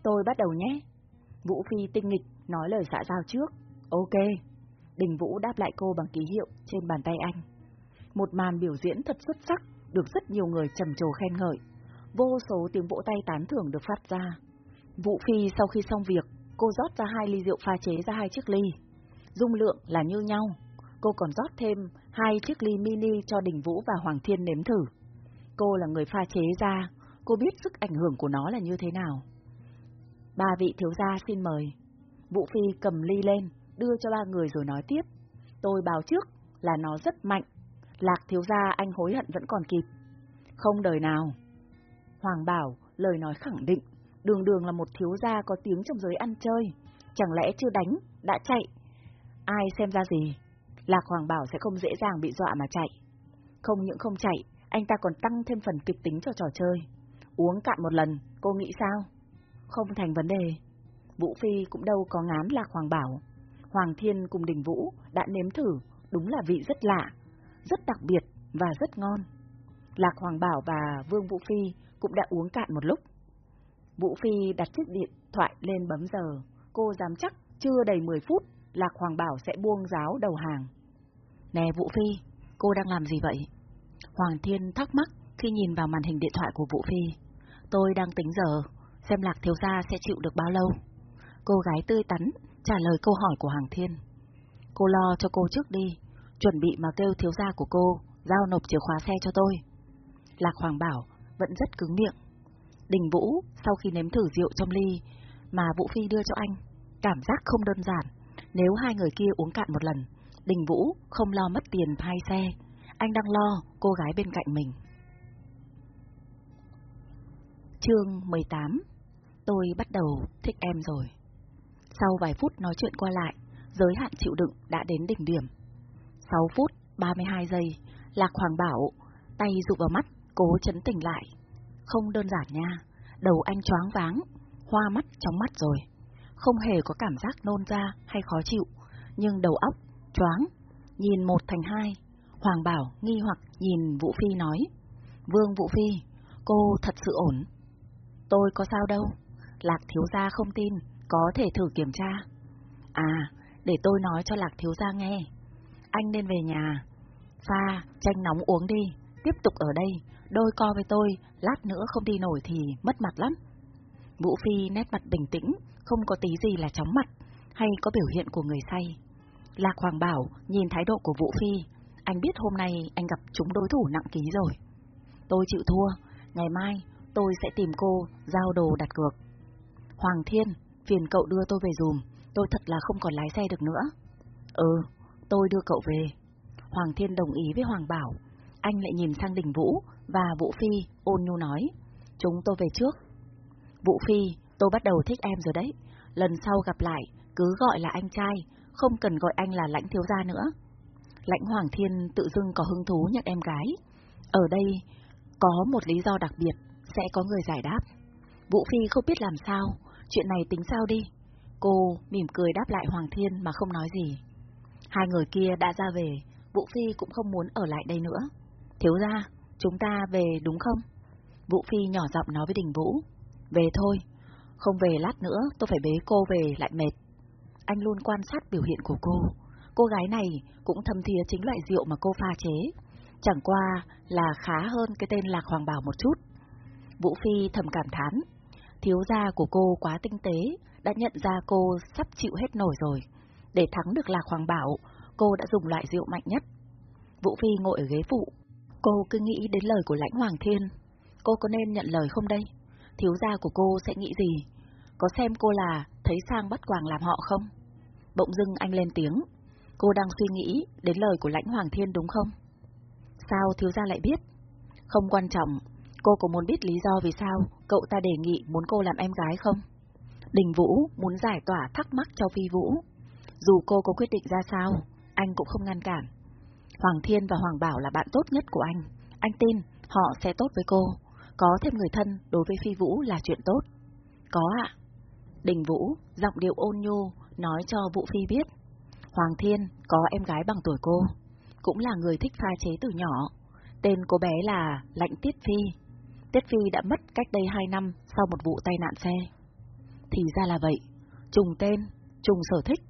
Speaker 1: Tôi bắt đầu nhé. Vũ Phi tinh nghịch nói lời xã giao trước. Ok. Đình Vũ đáp lại cô bằng ký hiệu trên bàn tay anh. Một màn biểu diễn thật xuất sắc, được rất nhiều người trầm trồ khen ngợi. Vô số tiếng vỗ tay tán thưởng được phát ra. Vũ Phi sau khi xong việc, cô rót ra hai ly rượu pha chế ra hai chiếc ly. Dung lượng là như nhau. Cô còn rót thêm hai chiếc ly mini cho Đình Vũ và Hoàng Thiên nếm thử. Cô là người pha chế ra, cô biết sức ảnh hưởng của nó là như thế nào. Ba vị thiếu gia xin mời. Vũ Phi cầm ly lên, đưa cho ba người rồi nói tiếp. Tôi báo trước là nó rất mạnh. Lạc thiếu gia anh hối hận vẫn còn kịp. Không đời nào. Hoàng bảo, lời nói khẳng định, đường đường là một thiếu gia có tiếng trong giới ăn chơi. Chẳng lẽ chưa đánh, đã chạy? Ai xem ra gì? Lạc Hoàng bảo sẽ không dễ dàng bị dọa mà chạy. Không những không chạy, anh ta còn tăng thêm phần kịch tính cho trò chơi. Uống cạn một lần, cô nghĩ sao? Không thành vấn đề. Vũ Phi cũng đâu có ngán Lạc Hoàng Bảo. Hoàng Thiên cùng Đình Vũ đã nếm thử, đúng là vị rất lạ, rất đặc biệt và rất ngon. Lạc Hoàng Bảo và Vương Vũ Phi cũng đã uống cạn một lúc. Vũ Phi đặt chiếc điện thoại lên bấm giờ, cô dám chắc chưa đầy 10 phút Lạc Hoàng Bảo sẽ buông giáo đầu hàng. Nè Vũ Phi, cô đang làm gì vậy? Hoàng Thiên thắc mắc khi nhìn vào màn hình điện thoại của Vũ Phi. Tôi đang tính giờ, xem Lạc Thiếu Gia sẽ chịu được bao lâu. Cô gái tươi tắn trả lời câu hỏi của Hoàng Thiên. Cô lo cho cô trước đi, chuẩn bị mà kêu thiếu gia của cô giao nộp chìa khóa xe cho tôi. Lạc Hoàng bảo vẫn rất cứng miệng. Đình Vũ sau khi nếm thử rượu trong ly mà Vũ Phi đưa cho anh, cảm giác không đơn giản. Nếu hai người kia uống cạn một lần, Đình Vũ không lo mất tiền hai xe, anh đang lo cô gái bên cạnh mình. Chương 18 Tôi bắt đầu thích em rồi. Sau vài phút nói chuyện qua lại, giới hạn chịu đựng đã đến đỉnh điểm. 6 phút 32 giây, Lạc Hoàng bảo, tay dụ vào mắt, cố chấn tỉnh lại. Không đơn giản nha, đầu anh choáng váng, hoa mắt trong mắt rồi. Không hề có cảm giác nôn ra hay khó chịu, nhưng đầu óc, choáng, nhìn một thành hai. Hoàng Bảo nghi hoặc nhìn Vũ Phi nói, Vương Vũ Phi, cô thật sự ổn. Tôi có sao đâu, Lạc Thiếu Gia không tin, có thể thử kiểm tra. À, để tôi nói cho Lạc Thiếu Gia nghe. Anh nên về nhà, pha, chanh nóng uống đi, tiếp tục ở đây, đôi co với tôi, lát nữa không đi nổi thì mất mặt lắm. Vũ Phi nét mặt bình tĩnh, không có tí gì là chóng mặt, hay có biểu hiện của người say. Lạc Hoàng Bảo nhìn thái độ của Vũ Phi, anh biết hôm nay anh gặp chúng đối thủ nặng ký rồi. Tôi chịu thua, ngày mai tôi sẽ tìm cô giao đồ đặt cược. Hoàng Thiên, phiền cậu đưa tôi về dùm, tôi thật là không còn lái xe được nữa. Ừ, tôi đưa cậu về. Hoàng Thiên đồng ý với Hoàng Bảo. Anh lại nhìn sang Đình Vũ và Vũ Phi ôn nhu nói, chúng tôi về trước. Vũ Phi, tôi bắt đầu thích em rồi đấy. Lần sau gặp lại, cứ gọi là anh trai, không cần gọi anh là lãnh thiếu gia nữa. Lãnh Hoàng Thiên tự dưng có hứng thú nhận em gái. Ở đây có một lý do đặc biệt, sẽ có người giải đáp. Vũ Phi không biết làm sao, chuyện này tính sao đi. Cô mỉm cười đáp lại Hoàng Thiên mà không nói gì. Hai người kia đã ra về, Vũ Phi cũng không muốn ở lại đây nữa. Thiếu ra, chúng ta về đúng không? Vũ Phi nhỏ giọng nói với Đình Vũ. Về thôi, không về lát nữa tôi phải bế cô về lại mệt. Anh luôn quan sát biểu hiện của cô. Cô gái này cũng thâm thía chính loại rượu mà cô pha chế. Chẳng qua là khá hơn cái tên Lạc Hoàng Bảo một chút. Vũ Phi thầm cảm thán. Thiếu gia của cô quá tinh tế, đã nhận ra cô sắp chịu hết nổi rồi. Để thắng được Lạc Hoàng Bảo, cô đã dùng loại rượu mạnh nhất. Vũ Phi ngồi ở ghế phụ. Cô cứ nghĩ đến lời của lãnh Hoàng Thiên. Cô có nên nhận lời không đây? Thiếu gia của cô sẽ nghĩ gì? Có xem cô là thấy sang bắt quàng làm họ không? Bỗng dưng anh lên tiếng. Cô đang suy nghĩ đến lời của lãnh Hoàng Thiên đúng không? Sao thiếu gia lại biết? Không quan trọng, cô có muốn biết lý do vì sao cậu ta đề nghị muốn cô làm em gái không? Đình Vũ muốn giải tỏa thắc mắc cho Phi Vũ. Dù cô có quyết định ra sao, anh cũng không ngăn cản. Hoàng Thiên và Hoàng Bảo là bạn tốt nhất của anh. Anh tin họ sẽ tốt với cô. Có thêm người thân đối với Phi Vũ là chuyện tốt. Có ạ. Đình Vũ, giọng điệu ôn nhu, nói cho Vũ Phi biết. Hoàng Thiên có em gái bằng tuổi cô, cũng là người thích pha chế từ nhỏ. Tên cô bé là Lạnh Tiết Phi. Tiết Phi đã mất cách đây hai năm sau một vụ tai nạn xe. Thì ra là vậy, trùng tên, trùng sở thích.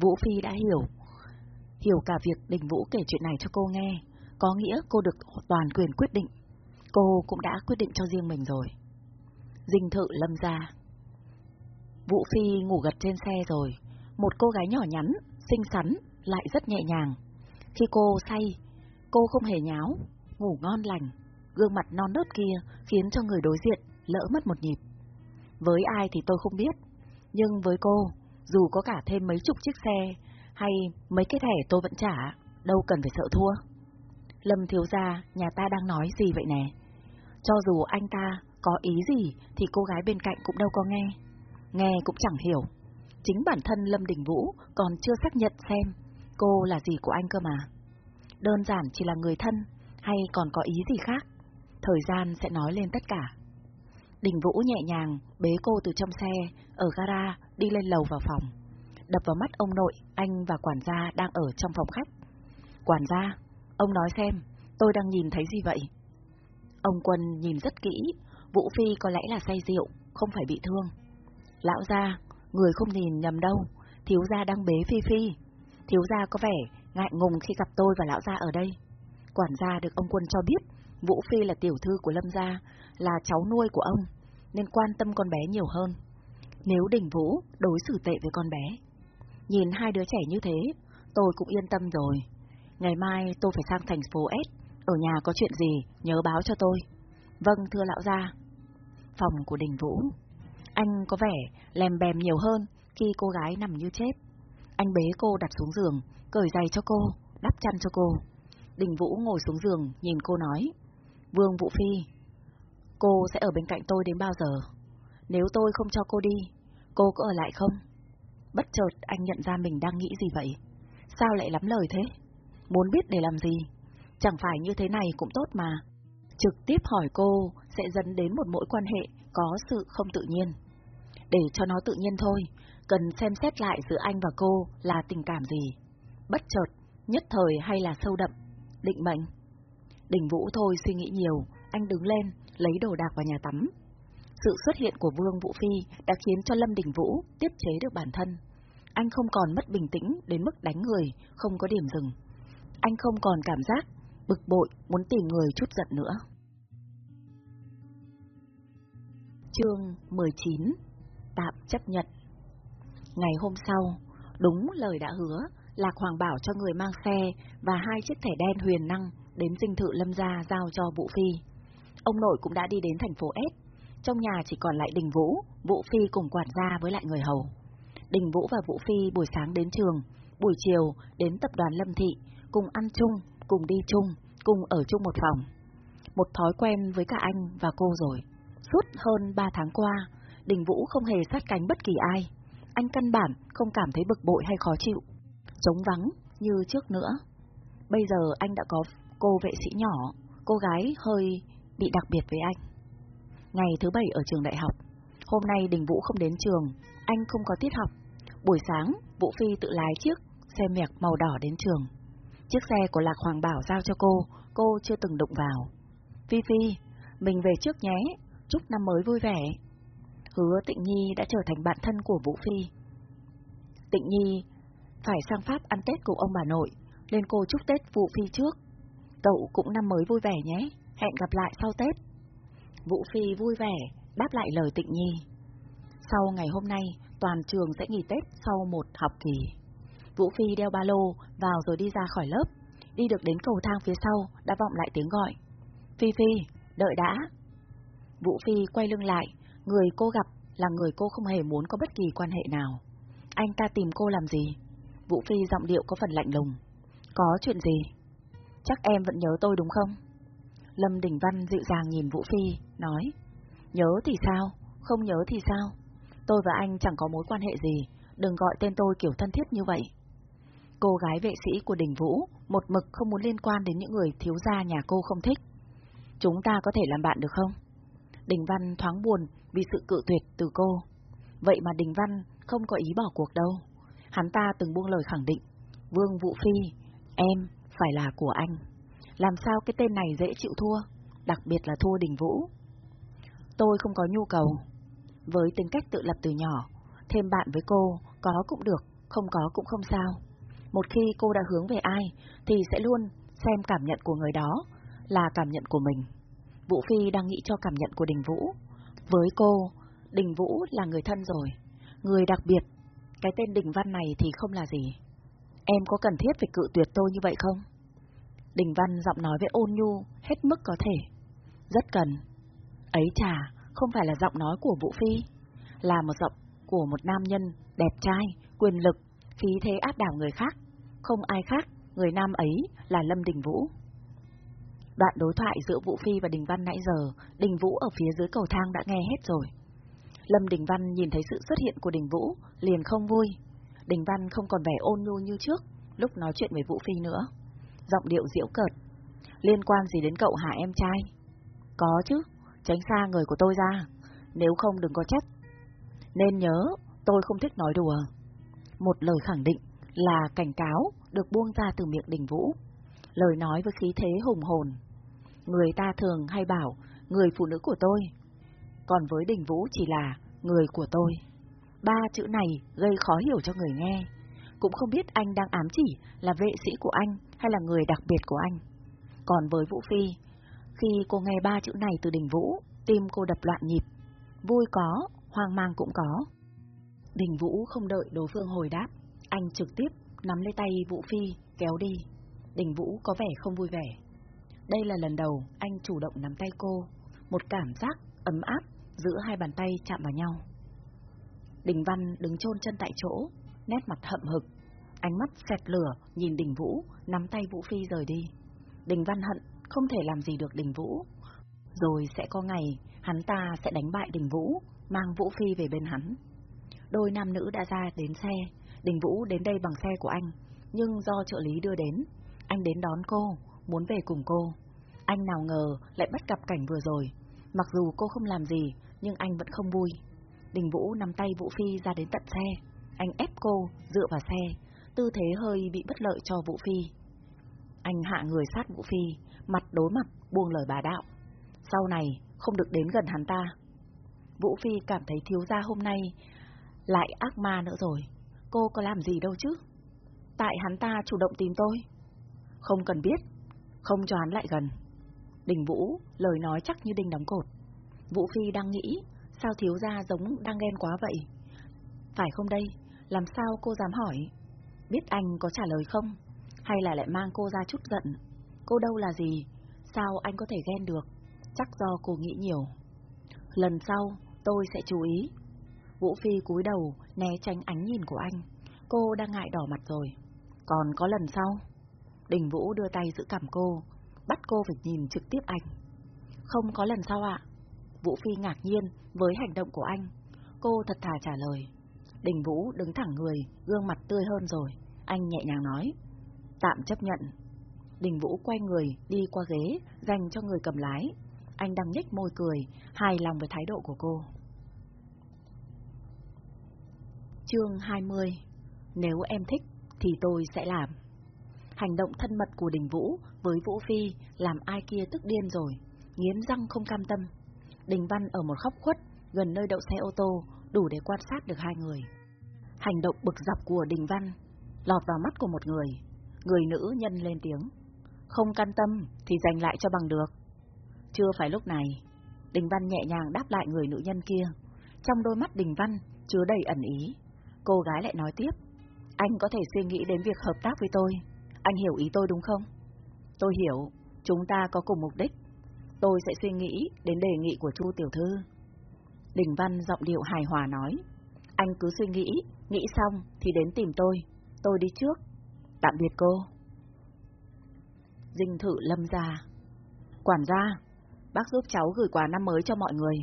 Speaker 1: Vũ Phi đã hiểu. Hiểu cả việc Đình Vũ kể chuyện này cho cô nghe, có nghĩa cô được toàn quyền quyết định. Cô cũng đã quyết định cho riêng mình rồi. Dinh thự lâm ra. Vũ Phi ngủ gật trên xe rồi, một cô gái nhỏ nhắn, xinh xắn, lại rất nhẹ nhàng. Khi cô say, cô không hề nháo, ngủ ngon lành, gương mặt non nớt kia khiến cho người đối diện lỡ mất một nhịp. Với ai thì tôi không biết, nhưng với cô, dù có cả thêm mấy chục chiếc xe hay mấy cái thẻ tôi vẫn trả, đâu cần phải sợ thua. Lâm thiếu gia, nhà ta đang nói gì vậy nè? Cho dù anh ta có ý gì thì cô gái bên cạnh cũng đâu có nghe. Nghe cũng chẳng hiểu. Chính bản thân Lâm Đình Vũ còn chưa xác nhận xem cô là gì của anh cơ mà. Đơn giản chỉ là người thân hay còn có ý gì khác. Thời gian sẽ nói lên tất cả. Đình Vũ nhẹ nhàng bế cô từ trong xe, ở gara, đi lên lầu vào phòng. Đập vào mắt ông nội, anh và quản gia đang ở trong phòng khách. Quản gia, ông nói xem, tôi đang nhìn thấy gì vậy? Ông Quân nhìn rất kỹ, Vũ Phi có lẽ là say rượu, không phải bị thương. Lão gia, người không nhìn nhầm đâu, thiếu gia đang bế Phi Phi. Thiếu gia có vẻ ngại ngùng khi gặp tôi và lão gia ở đây. Quản gia được ông Quân cho biết, Vũ Phi là tiểu thư của Lâm gia, là cháu nuôi của ông, nên quan tâm con bé nhiều hơn. Nếu Đình Vũ đối xử tệ với con bé. Nhìn hai đứa trẻ như thế, tôi cũng yên tâm rồi. Ngày mai tôi phải sang thành phố S, ở nhà có chuyện gì, nhớ báo cho tôi. Vâng, thưa lão gia. Phòng của Đình Vũ. Anh có vẻ lèm bèm nhiều hơn khi cô gái nằm như chết. Anh bế cô đặt xuống giường, cởi giày cho cô, đắp chăn cho cô. Đình Vũ ngồi xuống giường, nhìn cô nói. Vương Vũ Phi, cô sẽ ở bên cạnh tôi đến bao giờ? Nếu tôi không cho cô đi, cô có ở lại không? Bất chợt anh nhận ra mình đang nghĩ gì vậy? Sao lại lắm lời thế? Muốn biết để làm gì? Chẳng phải như thế này cũng tốt mà. Trực tiếp hỏi cô sẽ dẫn đến một mối quan hệ có sự không tự nhiên. Để cho nó tự nhiên thôi, cần xem xét lại giữa anh và cô là tình cảm gì. Bất chợt, nhất thời hay là sâu đậm, định mệnh. Đình Vũ thôi suy nghĩ nhiều, anh đứng lên, lấy đồ đạc vào nhà tắm. Sự xuất hiện của Vương Vũ Phi đã khiến cho Lâm Đình Vũ tiếp chế được bản thân. Anh không còn mất bình tĩnh đến mức đánh người, không có điểm dừng. Anh không còn cảm giác bực bội, muốn tìm người chút giận nữa. Chương 19 Tạm chấp nhận Ngày hôm sau, đúng lời đã hứa, Lạc Hoàng bảo cho người mang xe và hai chiếc thẻ đen huyền năng đến dinh thự lâm gia giao cho Vũ Phi. Ông nội cũng đã đi đến thành phố S. Trong nhà chỉ còn lại Đình Vũ, Vũ Phi cùng quản gia với lại người hầu. Đình Vũ và Vũ Phi buổi sáng đến trường, buổi chiều đến tập đoàn Lâm Thị, cùng ăn chung, cùng đi chung, cùng ở chung một phòng. Một thói quen với cả anh và cô rồi. Suốt hơn ba tháng qua, Đình Vũ không hề sát cánh bất kỳ ai. Anh căn bản không cảm thấy bực bội hay khó chịu. Trống vắng như trước nữa. Bây giờ anh đã có cô vệ sĩ nhỏ, cô gái hơi bị đặc biệt với anh. Ngày thứ bảy ở trường đại học. Hôm nay Đình Vũ không đến trường, anh không có tiết học. Buổi sáng, Vũ Phi tự lái chiếc xe mẹc màu đỏ đến trường. Chiếc xe của Lạc Hoàng Bảo giao cho cô, cô chưa từng đụng vào. Phi Phi, mình về trước nhé, chúc năm mới vui vẻ. Hứa Tịnh Nhi đã trở thành bạn thân của Vũ Phi. Tịnh Nhi phải sang Pháp ăn Tết cùng ông bà nội, nên cô chúc Tết Vũ Phi trước. Cậu cũng năm mới vui vẻ nhé, hẹn gặp lại sau Tết. Vũ Phi vui vẻ, đáp lại lời Tịnh Nhi. Sau ngày hôm nay, toàn trường sẽ nghỉ Tết sau một học kỳ. Vũ Phi đeo ba lô vào rồi đi ra khỏi lớp, đi được đến cầu thang phía sau đã vọng lại tiếng gọi. Phi Phi, đợi đã. Vũ Phi quay lưng lại, người cô gặp là người cô không hề muốn có bất kỳ quan hệ nào. Anh ta tìm cô làm gì? Vũ Phi giọng điệu có phần lạnh lùng. Có chuyện gì? Chắc em vẫn nhớ tôi đúng không? Lâm Đình Văn dịu dàng nhìn Vũ Phi, nói. Nhớ thì sao? Không nhớ thì sao? Tôi và anh chẳng có mối quan hệ gì, đừng gọi tên tôi kiểu thân thiết như vậy. Cô gái vệ sĩ của Đình Vũ, một mực không muốn liên quan đến những người thiếu gia nhà cô không thích. Chúng ta có thể làm bạn được không? Đình Văn thoáng buồn vì sự cự tuyệt từ cô. Vậy mà Đình Văn không có ý bỏ cuộc đâu. Hắn ta từng buông lời khẳng định, Vương Vũ Phi, em phải là của anh. Làm sao cái tên này dễ chịu thua, đặc biệt là thua Đình Vũ. Tôi không có nhu cầu. Với tính cách tự lập từ nhỏ, thêm bạn với cô, có cũng được, không có cũng không sao. Một khi cô đã hướng về ai, thì sẽ luôn xem cảm nhận của người đó là cảm nhận của mình. Vũ Phi đang nghĩ cho cảm nhận của Đình Vũ. Với cô, Đình Vũ là người thân rồi, người đặc biệt. Cái tên Đình Văn này thì không là gì. Em có cần thiết phải cự tuyệt tôi như vậy không? Đình Văn giọng nói với ôn nhu, hết mức có thể. Rất cần. Ấy chà, không phải là giọng nói của Vũ Phi, là một giọng của một nam nhân đẹp trai, quyền lực, khí thế áp đảo người khác. Không ai khác, người nam ấy là Lâm Đình Vũ. Đoạn đối thoại giữa Vũ Phi và Đình Văn nãy giờ, Đình Vũ ở phía dưới cầu thang đã nghe hết rồi. Lâm Đình Văn nhìn thấy sự xuất hiện của Đình Vũ, liền không vui. Đình Văn không còn vẻ ôn nhu như trước, lúc nói chuyện với Vũ Phi nữa. Giọng điệu diễu cợt. Liên quan gì đến cậu hả em trai? Có chứ, tránh xa người của tôi ra, nếu không đừng có trách. Nên nhớ, tôi không thích nói đùa. Một lời khẳng định là cảnh cáo được buông ra từ miệng Đình Vũ. Lời nói với khí thế hùng hồn. Người ta thường hay bảo, người phụ nữ của tôi. Còn với Đình Vũ chỉ là người của tôi. Ba chữ này gây khó hiểu cho người nghe. Cũng không biết anh đang ám chỉ là vệ sĩ của anh hay là người đặc biệt của anh. Còn với Vũ Phi, khi cô nghe ba chữ này từ Đình Vũ, tim cô đập loạn nhịp. Vui có, hoang mang cũng có. Đình Vũ không đợi đối phương hồi đáp, anh trực tiếp nắm lấy tay Vũ Phi, kéo đi. Đình Vũ có vẻ không vui vẻ. Đây là lần đầu anh chủ động nắm tay cô, một cảm giác ấm áp giữa hai bàn tay chạm vào nhau. Đình Văn đứng chôn chân tại chỗ, nét mặt hậm hực, ánh mắt xẹt lửa nhìn Đình Vũ, nắm tay Vũ Phi rời đi. Đình Văn hận không thể làm gì được Đình Vũ. Rồi sẽ có ngày, hắn ta sẽ đánh bại Đình Vũ, mang Vũ Phi về bên hắn. Đôi nam nữ đã ra đến xe, Đình Vũ đến đây bằng xe của anh, nhưng do trợ lý đưa đến, anh đến đón cô, muốn về cùng cô. Anh nào ngờ lại bắt gặp cảnh vừa rồi. Mặc dù cô không làm gì, nhưng anh vẫn không vui. Đình Vũ nắm tay Vũ Phi ra đến tận xe. Anh ép cô dựa vào xe, tư thế hơi bị bất lợi cho Vũ Phi. Anh hạ người sát Vũ Phi, mặt đối mặt buông lời bà đạo. Sau này không được đến gần hắn ta. Vũ Phi cảm thấy thiếu gia hôm nay lại ác ma nữa rồi. Cô có làm gì đâu chứ? Tại hắn ta chủ động tìm tôi. Không cần biết, không cho hắn lại gần. Đình Vũ, lời nói chắc như đinh đóng cột. Vũ Phi đang nghĩ, sao thiếu gia giống đang ghen quá vậy? Phải không đây? Làm sao cô dám hỏi? Biết anh có trả lời không? Hay là lại mang cô ra chút giận? Cô đâu là gì? Sao anh có thể ghen được? Chắc do cô nghĩ nhiều. Lần sau, tôi sẽ chú ý. Vũ Phi cúi đầu, né tránh ánh nhìn của anh. Cô đang ngại đỏ mặt rồi. Còn có lần sau? Đình Vũ đưa tay giữ cằm cô, bắt cô phải nhìn trực tiếp anh. Không có lần sau ạ. Vũ Phi ngạc nhiên với hành động của anh. Cô thật thà trả lời. Đình Vũ đứng thẳng người, gương mặt tươi hơn rồi. Anh nhẹ nhàng nói. Tạm chấp nhận. Đình Vũ quay người, đi qua ghế, dành cho người cầm lái. anh đang nhếch môi cười, hài lòng với thái độ của cô. Chương 20 Nếu em thích, thì tôi sẽ làm. Hành động thân mật của Đình Vũ với Vũ Phi làm ai kia tức điên rồi, nghiến răng không cam tâm. Đình Văn ở một khóc khuất, gần nơi đậu xe ô tô, đủ để quan sát được hai người. Hành động bực dọc của Đình Văn lọt vào mắt của một người, người nữ nhân lên tiếng. Không can tâm thì giành lại cho bằng được. Chưa phải lúc này, Đình Văn nhẹ nhàng đáp lại người nữ nhân kia. Trong đôi mắt Đình Văn chứa đầy ẩn ý. Cô gái lại nói tiếp. Anh có thể suy nghĩ đến việc hợp tác với tôi. Anh hiểu ý tôi đúng không? Tôi hiểu, chúng ta có cùng mục đích. Tôi sẽ suy nghĩ đến đề nghị của Chu Tiểu Thư. Đình Văn giọng điệu hài hòa nói. Anh cứ suy nghĩ, nghĩ xong thì đến tìm tôi. Tôi đi trước. Tạm biệt cô. Dinh thự lâm gia, Quản gia, bác giúp cháu gửi quà năm mới cho mọi người.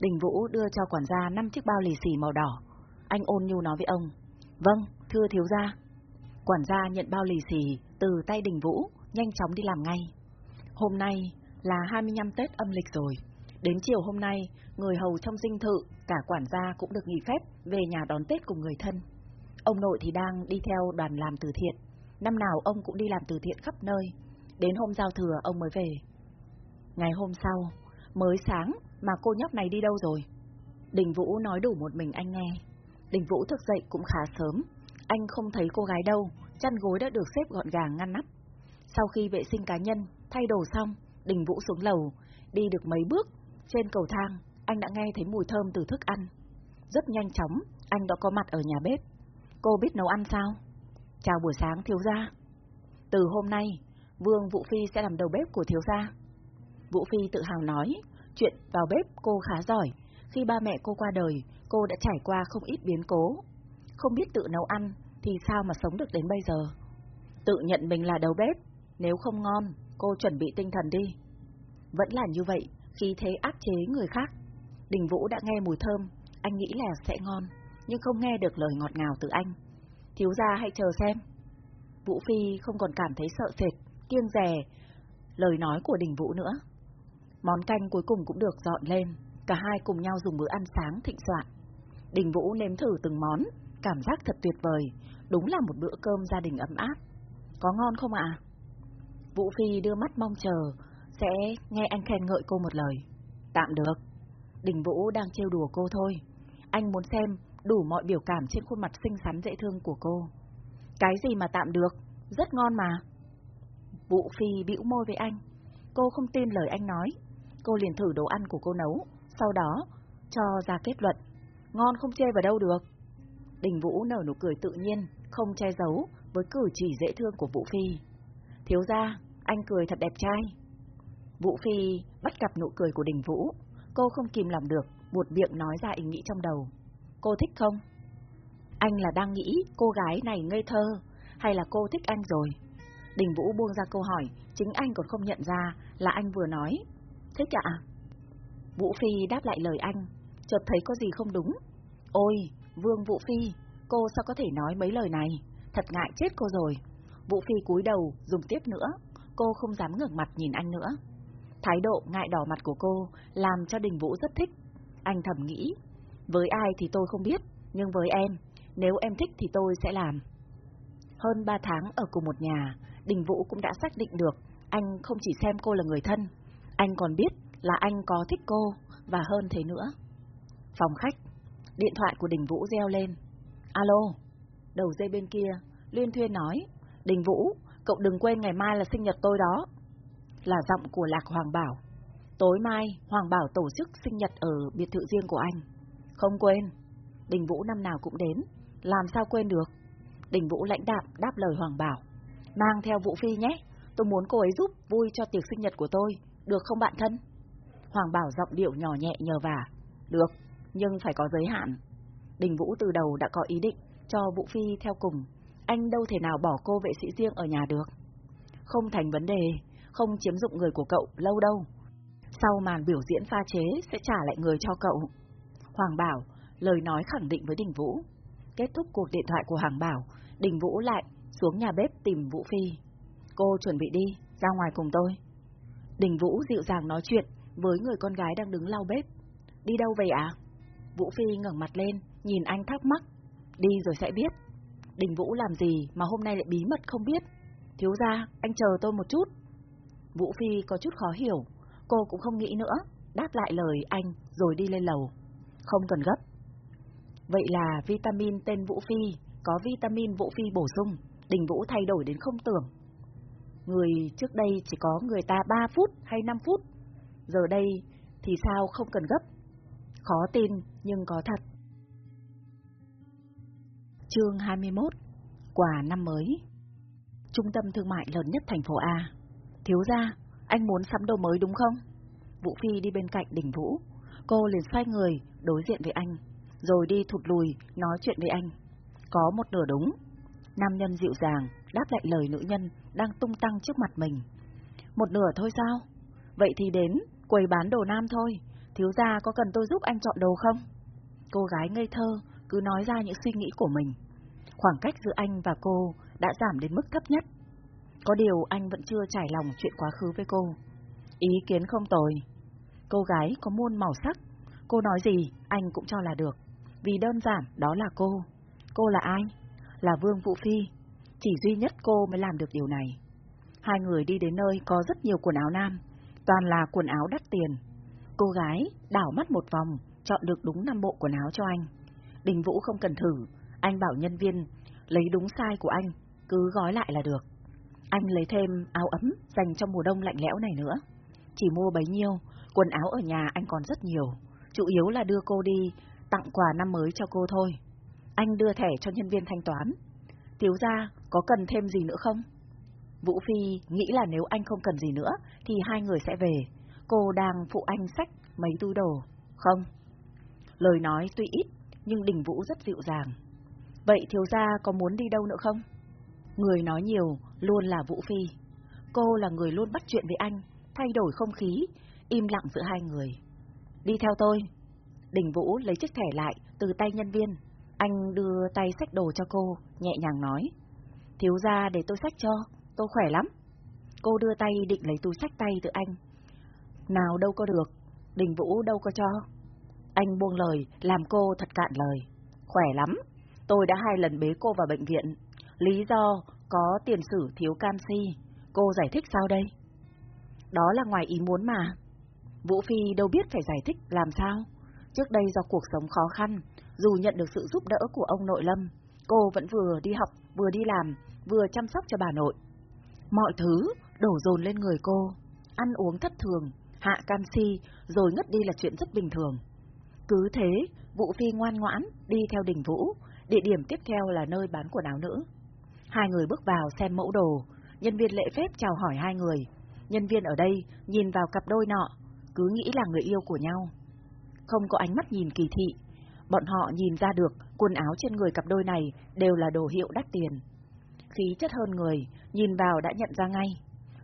Speaker 1: Đình Vũ đưa cho quản gia năm chiếc bao lì xì màu đỏ. Anh ôn nhu nói với ông. Vâng, thưa thiếu gia. Quản gia nhận bao lì xì từ tay Đình Vũ, nhanh chóng đi làm ngay. Hôm nay là 25 Tết âm lịch rồi. Đến chiều hôm nay, người hầu trong dinh thự, cả quản gia cũng được nghỉ phép về nhà đón Tết cùng người thân. Ông nội thì đang đi theo đoàn làm từ thiện. Năm nào ông cũng đi làm từ thiện khắp nơi. Đến hôm giao thừa ông mới về. Ngày hôm sau, mới sáng mà cô nhóc này đi đâu rồi? Đình Vũ nói đủ một mình anh nghe. Đình Vũ thức dậy cũng khá sớm. Anh không thấy cô gái đâu, chăn gối đã được xếp gọn gàng ngăn nắp. Sau khi vệ sinh cá nhân, thay đồ xong, Đình Vũ xuống lầu, đi được mấy bước, trên cầu thang, anh đã nghe thấy mùi thơm từ thức ăn. Rất nhanh chóng, anh đã có mặt ở nhà bếp. Cô biết nấu ăn sao? Chào buổi sáng thiếu gia. Từ hôm nay, Vương Vũ Phi sẽ làm đầu bếp của thiếu gia. Vũ Phi tự hào nói, chuyện vào bếp cô khá giỏi. Khi ba mẹ cô qua đời, cô đã trải qua không ít biến cố. Không biết tự nấu ăn, thì sao mà sống được đến bây giờ? Tự nhận mình là đầu bếp, nếu không ngon, cô chuẩn bị tinh thần đi. Vẫn là như vậy, khi thế áp chế người khác. Đình Vũ đã nghe mùi thơm, anh nghĩ là sẽ ngon, nhưng không nghe được lời ngọt ngào từ anh. Thiếu gia hãy chờ xem. Vũ Phi không còn cảm thấy sợ sệt, kiêng rè lời nói của Đình Vũ nữa. Món canh cuối cùng cũng được dọn lên, cả hai cùng nhau dùng bữa ăn sáng thịnh soạn. Đình Vũ nếm thử từng món, cảm giác thật tuyệt vời, đúng là một bữa cơm gia đình ấm áp. Có ngon không ạ? Vũ Phi đưa mắt mong chờ, sẽ nghe anh khen ngợi cô một lời. Tạm được. Đình Vũ đang trêu đùa cô thôi. Anh muốn xem đủ mọi biểu cảm trên khuôn mặt xinh xắn dễ thương của cô. Cái gì mà tạm được, rất ngon mà. Vũ Phi bĩu môi với anh. Cô không tin lời anh nói. Cô liền thử đồ ăn của cô nấu, sau đó cho ra kết luận. Ngon không chê vào đâu được. Đình Vũ nở nụ cười tự nhiên, không che giấu với cử chỉ dễ thương của Vũ Phi. Thiếu ra, anh cười thật đẹp trai. Vũ Phi bắt gặp nụ cười của Đình Vũ, cô không kìm lòng được, buột miệng nói ra ý nghĩ trong đầu. Cô thích không? Anh là đang nghĩ cô gái này ngây thơ, hay là cô thích anh rồi? Đình Vũ buông ra câu hỏi, chính anh còn không nhận ra là anh vừa nói. thế ạ? Vũ Phi đáp lại lời anh, chợt thấy có gì không đúng. Ôi, Vương Vũ Phi, cô sao có thể nói mấy lời này? Thật ngại chết cô rồi. Vũ Phi cúi đầu, dùng tiếp nữa, cô không dám ngẩng mặt nhìn anh nữa. Thái độ ngại đỏ mặt của cô làm cho Đình Vũ rất thích. Anh thầm nghĩ, với ai thì tôi không biết, nhưng với em, nếu em thích thì tôi sẽ làm. Hơn ba tháng ở cùng một nhà, Đình Vũ cũng đã xác định được anh không chỉ xem cô là người thân, anh còn biết là anh có thích cô và hơn thế nữa. Phòng khách, điện thoại của Đình Vũ reo lên. Alo, đầu dây bên kia, Liên Thuyên nói, Đình Vũ, cậu đừng quên ngày mai là sinh nhật tôi đó. Là giọng của Lạc Hoàng Bảo. Tối mai, Hoàng Bảo tổ chức sinh nhật ở biệt thự riêng của anh. Không quên, Đình Vũ năm nào cũng đến, làm sao quên được. Đình Vũ lãnh đạm đáp lời Hoàng Bảo. Mang theo Vũ Phi nhé, tôi muốn cô ấy giúp vui cho tiệc sinh nhật của tôi, được không bạn thân? Hoàng Bảo giọng điệu nhỏ nhẹ nhờ vả. Được, nhưng phải có giới hạn. Đình Vũ từ đầu đã có ý định cho Vũ Phi theo cùng. Anh đâu thể nào bỏ cô vệ sĩ riêng ở nhà được. Không thành vấn đề, không chiếm dụng người của cậu lâu đâu. Sau màn biểu diễn pha chế sẽ trả lại người cho cậu. Hoàng Bảo, lời nói khẳng định với Đình Vũ. Kết thúc cuộc điện thoại của Hoàng Bảo, Đình Vũ lại xuống nhà bếp tìm Vũ Phi. Cô chuẩn bị đi, ra ngoài cùng tôi. Đình Vũ dịu dàng nói chuyện, với người con gái đang đứng lau bếp. Đi đâu vậy ạ? Vũ Phi ngẩng mặt lên, nhìn anh thắc mắc. Đi rồi sẽ biết. Đình Vũ làm gì mà hôm nay lại bí mật không biết? Thiếu ra, anh chờ tôi một chút. Vũ Phi có chút khó hiểu, cô cũng không nghĩ nữa, đáp lại lời anh rồi đi lên lầu. Không cần gấp. Vậy là vitamin tên Vũ Phi, có vitamin Vũ Phi bổ sung, Đình Vũ thay đổi đến không tưởng. Người trước đây chỉ có người ta 3 phút hay 5 phút, giờ đây thì sao không cần gấp. Khó tin nhưng có thật. Chương 21 Quà năm mới Trung tâm thương mại lớn nhất thành phố A Thiếu ra, anh muốn sắm đồ mới đúng không? Vũ Phi đi bên cạnh đỉnh Vũ Cô liền xoay người, đối diện với anh Rồi đi thụt lùi, nói chuyện với anh có một nửa đúng Nam nhân dịu dàng, đáp lại lời nữ nhân Đang tung tăng trước mặt mình Một nửa thôi sao? Vậy thì đến, quầy bán đồ nam thôi Thiếu gia có cần tôi giúp anh chọn đồ không? Cô gái ngây thơ, cứ nói ra những suy nghĩ của mình. Khoảng cách giữa anh và cô đã giảm đến mức thấp nhất. Có điều anh vẫn chưa trải lòng chuyện quá khứ với cô. Ý kiến không tồi. Cô gái có muôn màu sắc, cô nói gì anh cũng cho là được. Vì đơn giản đó là cô. Cô là ai? Là Vương Vũ Phi. Chỉ duy nhất cô mới làm được điều này. Hai người đi đến nơi có rất nhiều quần áo nam, toàn là quần áo đắt tiền. Cô gái đảo mắt một vòng, chọn được đúng năm bộ quần áo cho anh. Đình Vũ không cần thử, anh bảo nhân viên lấy đúng size của anh, cứ gói lại là được. Anh lấy thêm áo ấm dành cho mùa đông lạnh lẽo này nữa. Chỉ mua bấy nhiêu, quần áo ở nhà anh còn rất nhiều, chủ yếu là đưa cô đi tặng quà năm mới cho cô thôi. Anh đưa thẻ cho nhân viên thanh toán. Tiếu ra, có cần thêm gì nữa không? Vũ Phi nghĩ là nếu anh không cần gì nữa, thì hai người sẽ về. Cô đang phụ anh sách mấy túi đồ. Không. Lời nói tuy ít, nhưng Đình Vũ rất dịu dàng. Vậy thiếu gia có muốn đi đâu nữa không? Người nói nhiều luôn là Vũ Phi. Cô là người luôn bắt chuyện với anh, thay đổi không khí, im lặng giữa hai người. Đi theo tôi. Đình Vũ lấy chiếc thẻ lại từ tay nhân viên. Anh đưa tay xách đồ cho cô, nhẹ nhàng nói. Thiếu gia để tôi xách cho, tôi khỏe lắm. Cô đưa tay định lấy túi xách tay từ anh. Nào đâu có được, Đình Vũ đâu có cho. Anh buông lời, làm cô thật cạn lời. Khỏe lắm, tôi đã hai lần bế cô vào bệnh viện. Lý do có tiền sử thiếu canxi. Cô giải thích sao đây? Đó là ngoài ý muốn mà. Vũ Phi đâu biết phải giải thích làm sao. Trước đây do cuộc sống khó khăn, dù nhận được sự giúp đỡ của ông nội Lâm, cô vẫn vừa đi học, vừa đi làm, vừa chăm sóc cho bà nội. Mọi thứ đổ dồn lên người cô, ăn uống thất thường, hạ canxi rồi ngất đi là chuyện rất bình thường. Cứ thế, Vũ Phi ngoan ngoãn đi theo đỉnh Vũ, địa điểm tiếp theo là nơi bán quần áo nữ. Hai người bước vào xem mẫu đồ, nhân viên lễ phép chào hỏi hai người. Nhân viên ở đây nhìn vào cặp đôi nọ, cứ nghĩ là người yêu của nhau. Không có ánh mắt nhìn kỳ thị, bọn họ nhìn ra được quần áo trên người cặp đôi này đều là đồ hiệu đắt tiền. Khí chất hơn người, nhìn vào đã nhận ra ngay.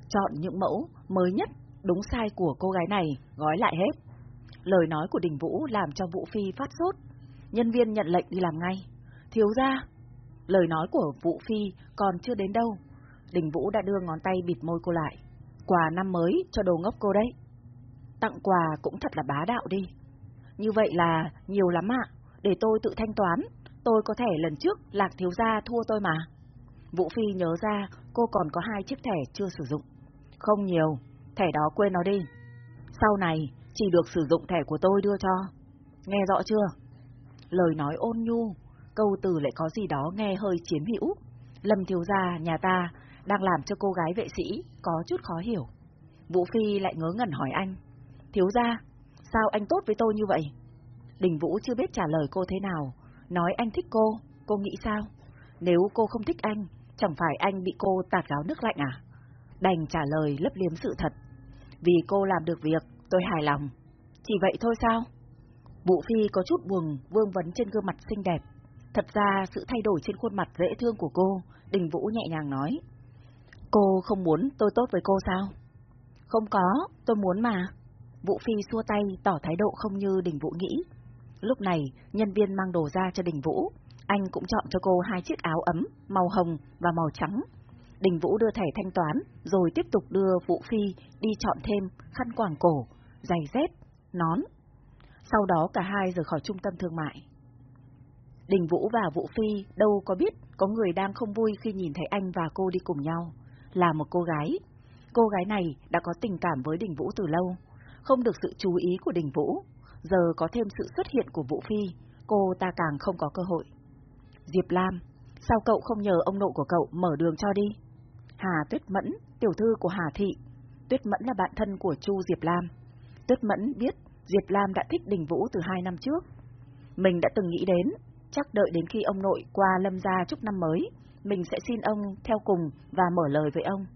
Speaker 1: Chọn những mẫu mới nhất, đúng sai của cô gái này, gói lại hết. Lời nói của Đình Vũ làm cho Vũ Phi phát sốt. Nhân viên nhận lệnh đi làm ngay. Thiếu ra. Lời nói của Vũ Phi còn chưa đến đâu. Đình Vũ đã đưa ngón tay bịt môi cô lại. Quà năm mới cho đồ ngốc cô đấy. Tặng quà cũng thật là bá đạo đi. Như vậy là nhiều lắm ạ. Để tôi tự thanh toán. Tôi có thể lần trước lạc thiếu gia thua tôi mà. Vũ Phi nhớ ra cô còn có hai chiếc thẻ chưa sử dụng. Không nhiều, thẻ đó quên nó đi. Sau này, chỉ được sử dụng thẻ của tôi đưa cho. Nghe rõ chưa? Lời nói ôn nhu, câu từ lại có gì đó nghe hơi chiếm hữu. Lâm thiếu gia nhà ta đang làm cho cô gái vệ sĩ có chút khó hiểu. Vũ Phi lại ngớ ngẩn hỏi anh. Thiếu gia, sao anh tốt với tôi như vậy? Đình Vũ chưa biết trả lời cô thế nào, nói anh thích cô, cô nghĩ sao? Nếu cô không thích anh, chẳng phải anh bị cô tạt gáo nước lạnh à? Đành trả lời lấp liếm sự thật. Vì cô làm được việc, tôi hài lòng. Chỉ vậy thôi sao? Bụ Phi có chút buồn vương vấn trên gương mặt xinh đẹp. Thật ra sự thay đổi trên khuôn mặt dễ thương của cô, Đình Vũ nhẹ nhàng nói. Cô không muốn tôi tốt với cô sao? Không có, tôi muốn mà. Vũ Phi xua tay tỏ thái độ không như Đình Vũ nghĩ. Lúc này, nhân viên mang đồ ra cho Đình Vũ. Anh cũng chọn cho cô hai chiếc áo ấm, màu hồng và màu trắng. Đình Vũ đưa thẻ thanh toán, rồi tiếp tục đưa Vũ Phi đi chọn thêm khăn quàng cổ, giày dép, nón. Sau đó cả hai rời khỏi trung tâm thương mại. Đình Vũ và Vũ Phi đâu có biết có người đang không vui khi nhìn thấy anh và cô đi cùng nhau, là một cô gái. Cô gái này đã có tình cảm với Đình Vũ từ lâu, không được sự chú ý của Đình Vũ, giờ có thêm sự xuất hiện của Vũ Phi, cô ta càng không có cơ hội. Diệp Lam, sao cậu không nhờ ông nội của cậu mở đường cho đi? Hà Tuyết Mẫn, tiểu thư của Hà Thị. Tuyết Mẫn là bạn thân của Chu Diệp Lam. Tuyết Mẫn biết Diệp Lam đã thích Đình Vũ từ hai năm trước. Mình đã từng nghĩ đến, chắc đợi đến khi ông nội qua lâm gia chúc năm mới, mình sẽ xin ông theo cùng và mở lời với ông.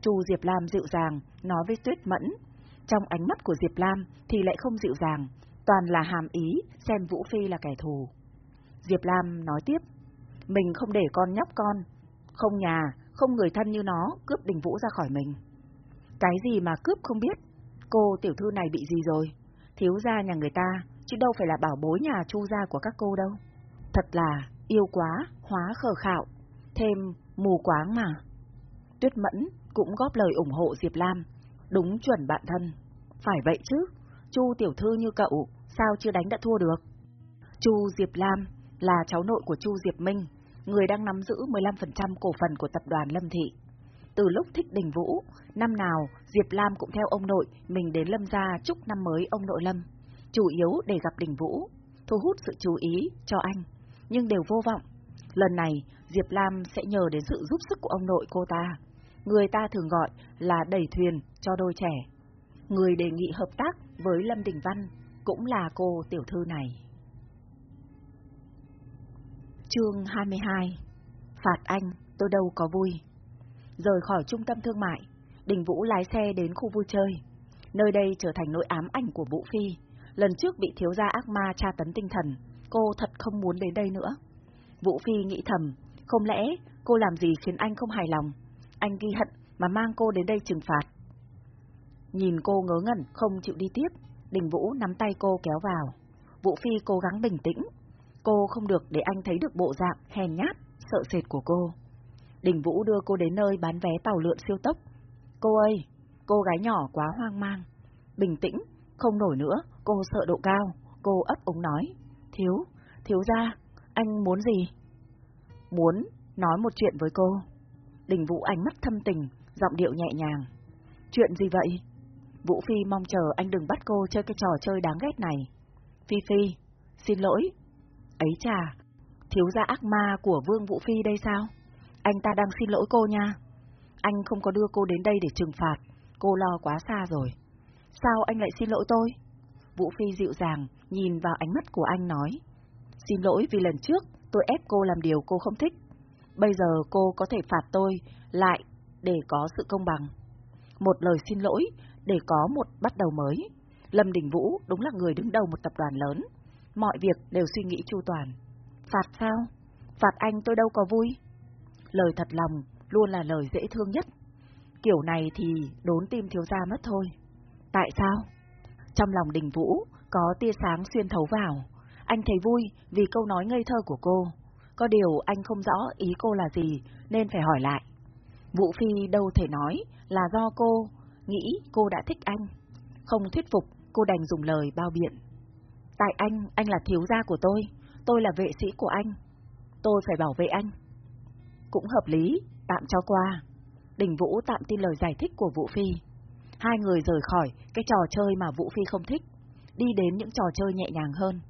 Speaker 1: Chu Diệp Lam dịu dàng, nói với Tuyết Mẫn. Trong ánh mắt của Diệp Lam thì lại không dịu dàng, toàn là hàm ý xem Vũ Phi là kẻ thù. Diệp Lam nói tiếp, mình không để con nhóc con, không nhà, không người thân như nó cướp đình Vũ ra khỏi mình. Cái gì mà cướp không biết, cô tiểu thư này bị gì rồi? Thiếu gia nhà người ta, chứ đâu phải là bảo bối nhà chu gia của các cô đâu. Thật là yêu quá, hóa khờ khạo, thêm mù quáng mà. Tuyết Mẫn cũng góp lời ủng hộ Diệp Lam, đúng chuẩn bạn thân. Phải vậy chứ, Chu tiểu thư như cậu, sao chưa đánh đã thua được? Chu Diệp Lam là cháu nội của Chu Diệp Minh, người đang nắm giữ 15% cổ phần của tập đoàn Lâm Thị. Từ lúc thích Đình Vũ, năm nào Diệp Lam cũng theo ông nội mình đến Lâm gia chúc năm mới ông nội Lâm, chủ yếu để gặp Đình Vũ, thu hút sự chú ý cho anh, nhưng đều vô vọng. Lần này, Diệp Lam sẽ nhờ đến sự giúp sức của ông nội cô ta. Người ta thường gọi là đẩy thuyền cho đôi trẻ. Người đề nghị hợp tác với Lâm Đình Văn cũng là cô tiểu thư này. Chương 22 Phạt anh, tôi đâu có vui. Rời khỏi trung tâm thương mại, Đình Vũ lái xe đến khu vui chơi. Nơi đây trở thành nỗi ám ảnh của Vũ Phi. Lần trước bị thiếu gia ác ma tra tấn tinh thần, cô thật không muốn đến đây nữa. Vũ Phi nghĩ thầm, không lẽ cô làm gì khiến anh không hài lòng? Anh ghi hận mà mang cô đến đây trừng phạt. Nhìn cô ngớ ngẩn, không chịu đi tiếp, Đình Vũ nắm tay cô kéo vào. Vũ Phi cố gắng bình tĩnh. Cô không được để anh thấy được bộ dạng hèn nhát, sợ sệt của cô. Đình Vũ đưa cô đến nơi bán vé tàu lượn siêu tốc. Cô ơi, cô gái nhỏ quá hoang mang. Bình tĩnh, không nổi nữa, cô sợ độ cao. Cô ấp ống nói. Thiếu, thiếu ra, anh muốn gì? Muốn nói một chuyện với cô. Đình Vũ ánh mắt thâm tình, giọng điệu nhẹ nhàng. Chuyện gì vậy? Vũ Phi mong chờ anh đừng bắt cô chơi cái trò chơi đáng ghét này. Phi Phi, xin lỗi. Ấy chà, thiếu gia ác ma của Vương Vũ Phi đây sao? Anh ta đang xin lỗi cô nha. Anh không có đưa cô đến đây để trừng phạt, cô lo quá xa rồi. Sao anh lại xin lỗi tôi? Vũ Phi dịu dàng, nhìn vào ánh mắt của anh nói. Xin lỗi vì lần trước tôi ép cô làm điều cô không thích. Bây giờ cô có thể phạt tôi lại để có sự công bằng. Một lời xin lỗi để có một bắt đầu mới. Lâm Đình Vũ đúng là người đứng đầu một tập đoàn lớn. Mọi việc đều suy nghĩ chu toàn. Phạt sao? Phạt anh tôi đâu có vui. Lời thật lòng luôn là lời dễ thương nhất. Kiểu này thì đốn tim thiếu gia mất thôi. Tại sao? Trong lòng Đình Vũ có tia sáng xuyên thấu vào. Anh thấy vui vì câu nói ngây thơ của cô. Có điều anh không rõ ý cô là gì nên phải hỏi lại. Vũ Phi đâu thể nói là do cô nghĩ cô đã thích anh. Không thuyết phục, cô đành dùng lời bao biện. Tại anh, anh là thiếu gia của tôi, tôi là vệ sĩ của anh. Tôi phải bảo vệ anh. Cũng hợp lý, tạm cho qua. Đình Vũ tạm tin lời giải thích của Vũ Phi. Hai người rời khỏi cái trò chơi mà Vũ Phi không thích, đi đến những trò chơi nhẹ nhàng hơn.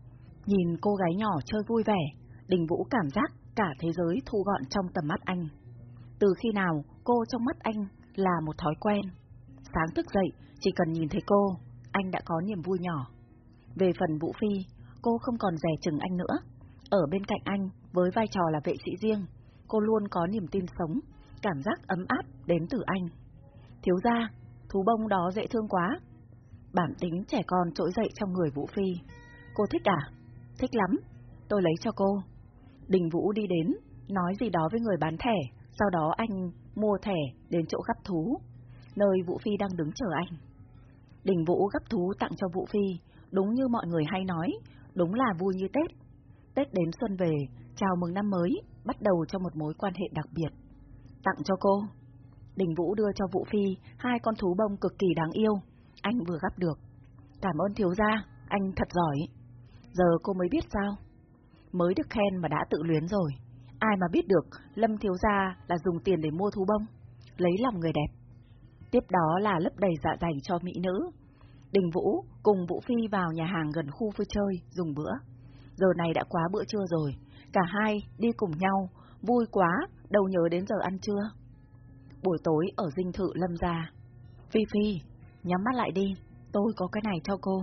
Speaker 1: Nhìn cô gái nhỏ chơi vui vẻ, Đình Vũ cảm giác cả thế giới thu gọn trong tầm mắt anh. Từ khi nào cô trong mắt anh là một thói quen. Sáng thức dậy, chỉ cần nhìn thấy cô, anh đã có niềm vui nhỏ. Về phần Vũ Phi, cô không còn rẻ chừng anh nữa. Ở bên cạnh anh, với vai trò là vệ sĩ riêng, cô luôn có niềm tin sống, cảm giác ấm áp đến từ anh. Thiếu ra, thú bông đó dễ thương quá. Bản tính trẻ con trỗi dậy trong người Vũ Phi. Cô thích à? Thích lắm. Tôi lấy cho cô. Đình Vũ đi đến, nói gì đó với người bán thẻ, sau đó anh mua thẻ đến chỗ gấp thú, nơi Vũ Phi đang đứng chờ anh. Đình Vũ gấp thú tặng cho Vũ Phi, đúng như mọi người hay nói, đúng là vui như Tết. Tết đến xuân về, chào mừng năm mới, bắt đầu cho một mối quan hệ đặc biệt. Tặng cho cô. Đình Vũ đưa cho Vũ Phi hai con thú bông cực kỳ đáng yêu, anh vừa gấp được. Cảm ơn thiếu gia, anh thật giỏi. Giờ cô mới biết sao? Mới được khen mà đã tự luyến rồi. Ai mà biết được Lâm thiếu gia là dùng tiền để mua thú bông, lấy lòng người đẹp. Tiếp đó là lấp đầy dạ dày cho mỹ nữ. Đình Vũ cùng Vũ Phi vào nhà hàng gần khu vui chơi dùng bữa. Giờ này đã quá bữa trưa rồi, cả hai đi cùng nhau, vui quá, đâu nhớ đến giờ ăn trưa. Buổi tối ở dinh thự Lâm gia. Phi Phi, nhắm mắt lại đi, tôi có cái này cho cô.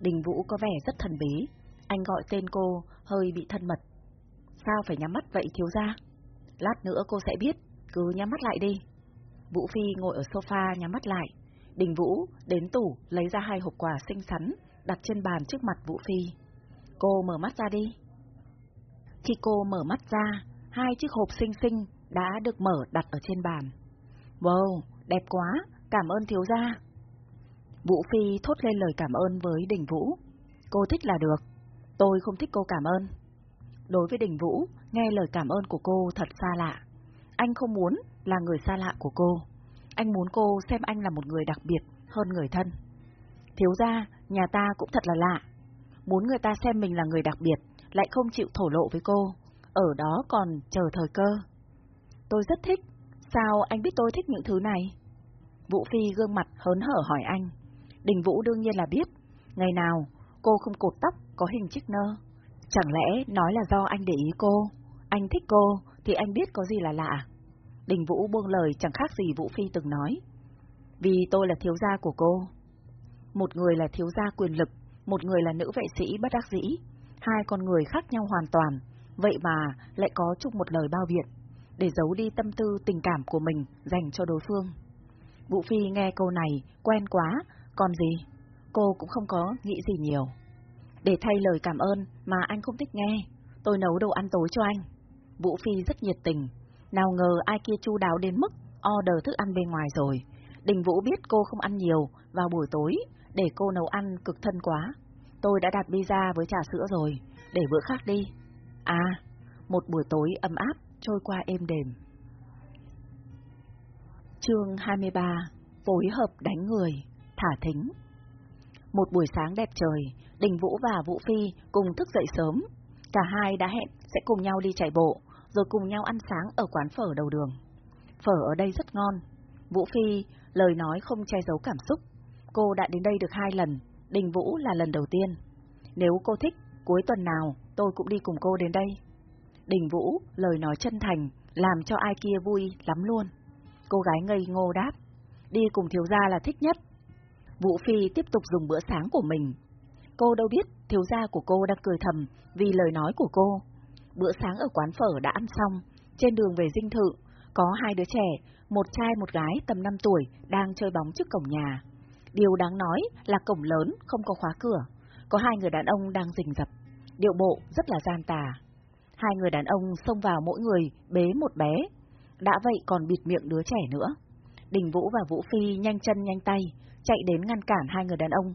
Speaker 1: Đình Vũ có vẻ rất thần bí, anh gọi tên cô hơi bị thân mật. Sao phải nhắm mắt vậy thiếu gia? Lát nữa cô sẽ biết, cứ nhắm mắt lại đi. Vũ Phi ngồi ở sofa nhắm mắt lại. Đình Vũ đến tủ lấy ra hai hộp quà xinh xắn, đặt trên bàn trước mặt Vũ Phi. Cô mở mắt ra đi. Khi cô mở mắt ra, hai chiếc hộp xinh xinh đã được mở đặt ở trên bàn. Wow, đẹp quá, cảm ơn thiếu gia. Vũ Phi thốt lên lời cảm ơn với Đình Vũ. Cô thích là được, tôi không thích cô cảm ơn. Đối với Đình Vũ, nghe lời cảm ơn của cô thật xa lạ. Anh không muốn là người xa lạ của cô. Anh muốn cô xem anh là một người đặc biệt hơn người thân. Thiếu ra, nhà ta cũng thật là lạ. Muốn người ta xem mình là người đặc biệt, lại không chịu thổ lộ với cô. Ở đó còn chờ thời cơ. Tôi rất thích. Sao anh biết tôi thích những thứ này? Vũ Phi gương mặt hớn hở hỏi anh. Đình Vũ đương nhiên là biết. Ngày nào, cô không cột tóc có hình chiếc nơ. Chẳng lẽ nói là do anh để ý cô? Anh thích cô, thì anh biết có gì là lạ. Đình Vũ buông lời chẳng khác gì Vũ Phi từng nói. Vì tôi là thiếu gia của cô. Một người là thiếu gia quyền lực, một người là nữ vệ sĩ bất đắc dĩ. Hai con người khác nhau hoàn toàn, vậy mà lại có chung một lời bao biện, để giấu đi tâm tư tình cảm của mình dành cho đối phương. Vũ Phi nghe câu này quen quá, còn gì? Cô cũng không có nghĩ gì nhiều. Để thay lời cảm ơn mà anh không thích nghe, tôi nấu đồ ăn tối cho anh. Vũ Phi rất nhiệt tình, nào ngờ ai kia chu đáo đến mức order thức ăn bên ngoài rồi. Đình Vũ biết cô không ăn nhiều vào buổi tối, để cô nấu ăn cực thân quá. Tôi đã đặt pizza với trà sữa rồi, để bữa khác đi. À, một buổi tối ấm áp trôi qua êm đềm. Chương 23 Phối hợp đánh người, thả thính một buổi sáng đẹp trời, Đình Vũ và Vũ Phi cùng thức dậy sớm. Cả hai đã hẹn sẽ cùng nhau đi chạy bộ, rồi cùng nhau ăn sáng ở quán phở đầu đường. Phở ở đây rất ngon. Vũ Phi, lời nói không che giấu cảm xúc. Cô đã đến đây được hai lần, Đình Vũ là lần đầu tiên. Nếu cô thích, cuối tuần nào tôi cũng đi cùng cô đến đây. Đình Vũ, lời nói chân thành, làm cho ai kia vui lắm luôn. Cô gái ngây ngô đáp, đi cùng thiếu gia là thích nhất. Vũ Phi tiếp tục dùng bữa sáng của mình. Cô đâu biết thiếu gia của cô đang cười thầm vì lời nói của cô. Bữa sáng ở quán phở đã ăn xong, trên đường về dinh thự, có hai đứa trẻ, một trai một gái tầm 5 tuổi đang chơi bóng trước cổng nhà. Điều đáng nói là cổng lớn không có khóa cửa, có hai người đàn ông đang rình rập, điệu bộ rất là gian tà. Hai người đàn ông xông vào mỗi người bế một bé, đã vậy còn bịt miệng đứa trẻ nữa. Đình Vũ và Vũ Phi nhanh chân nhanh tay, chạy đến ngăn cản hai người đàn ông,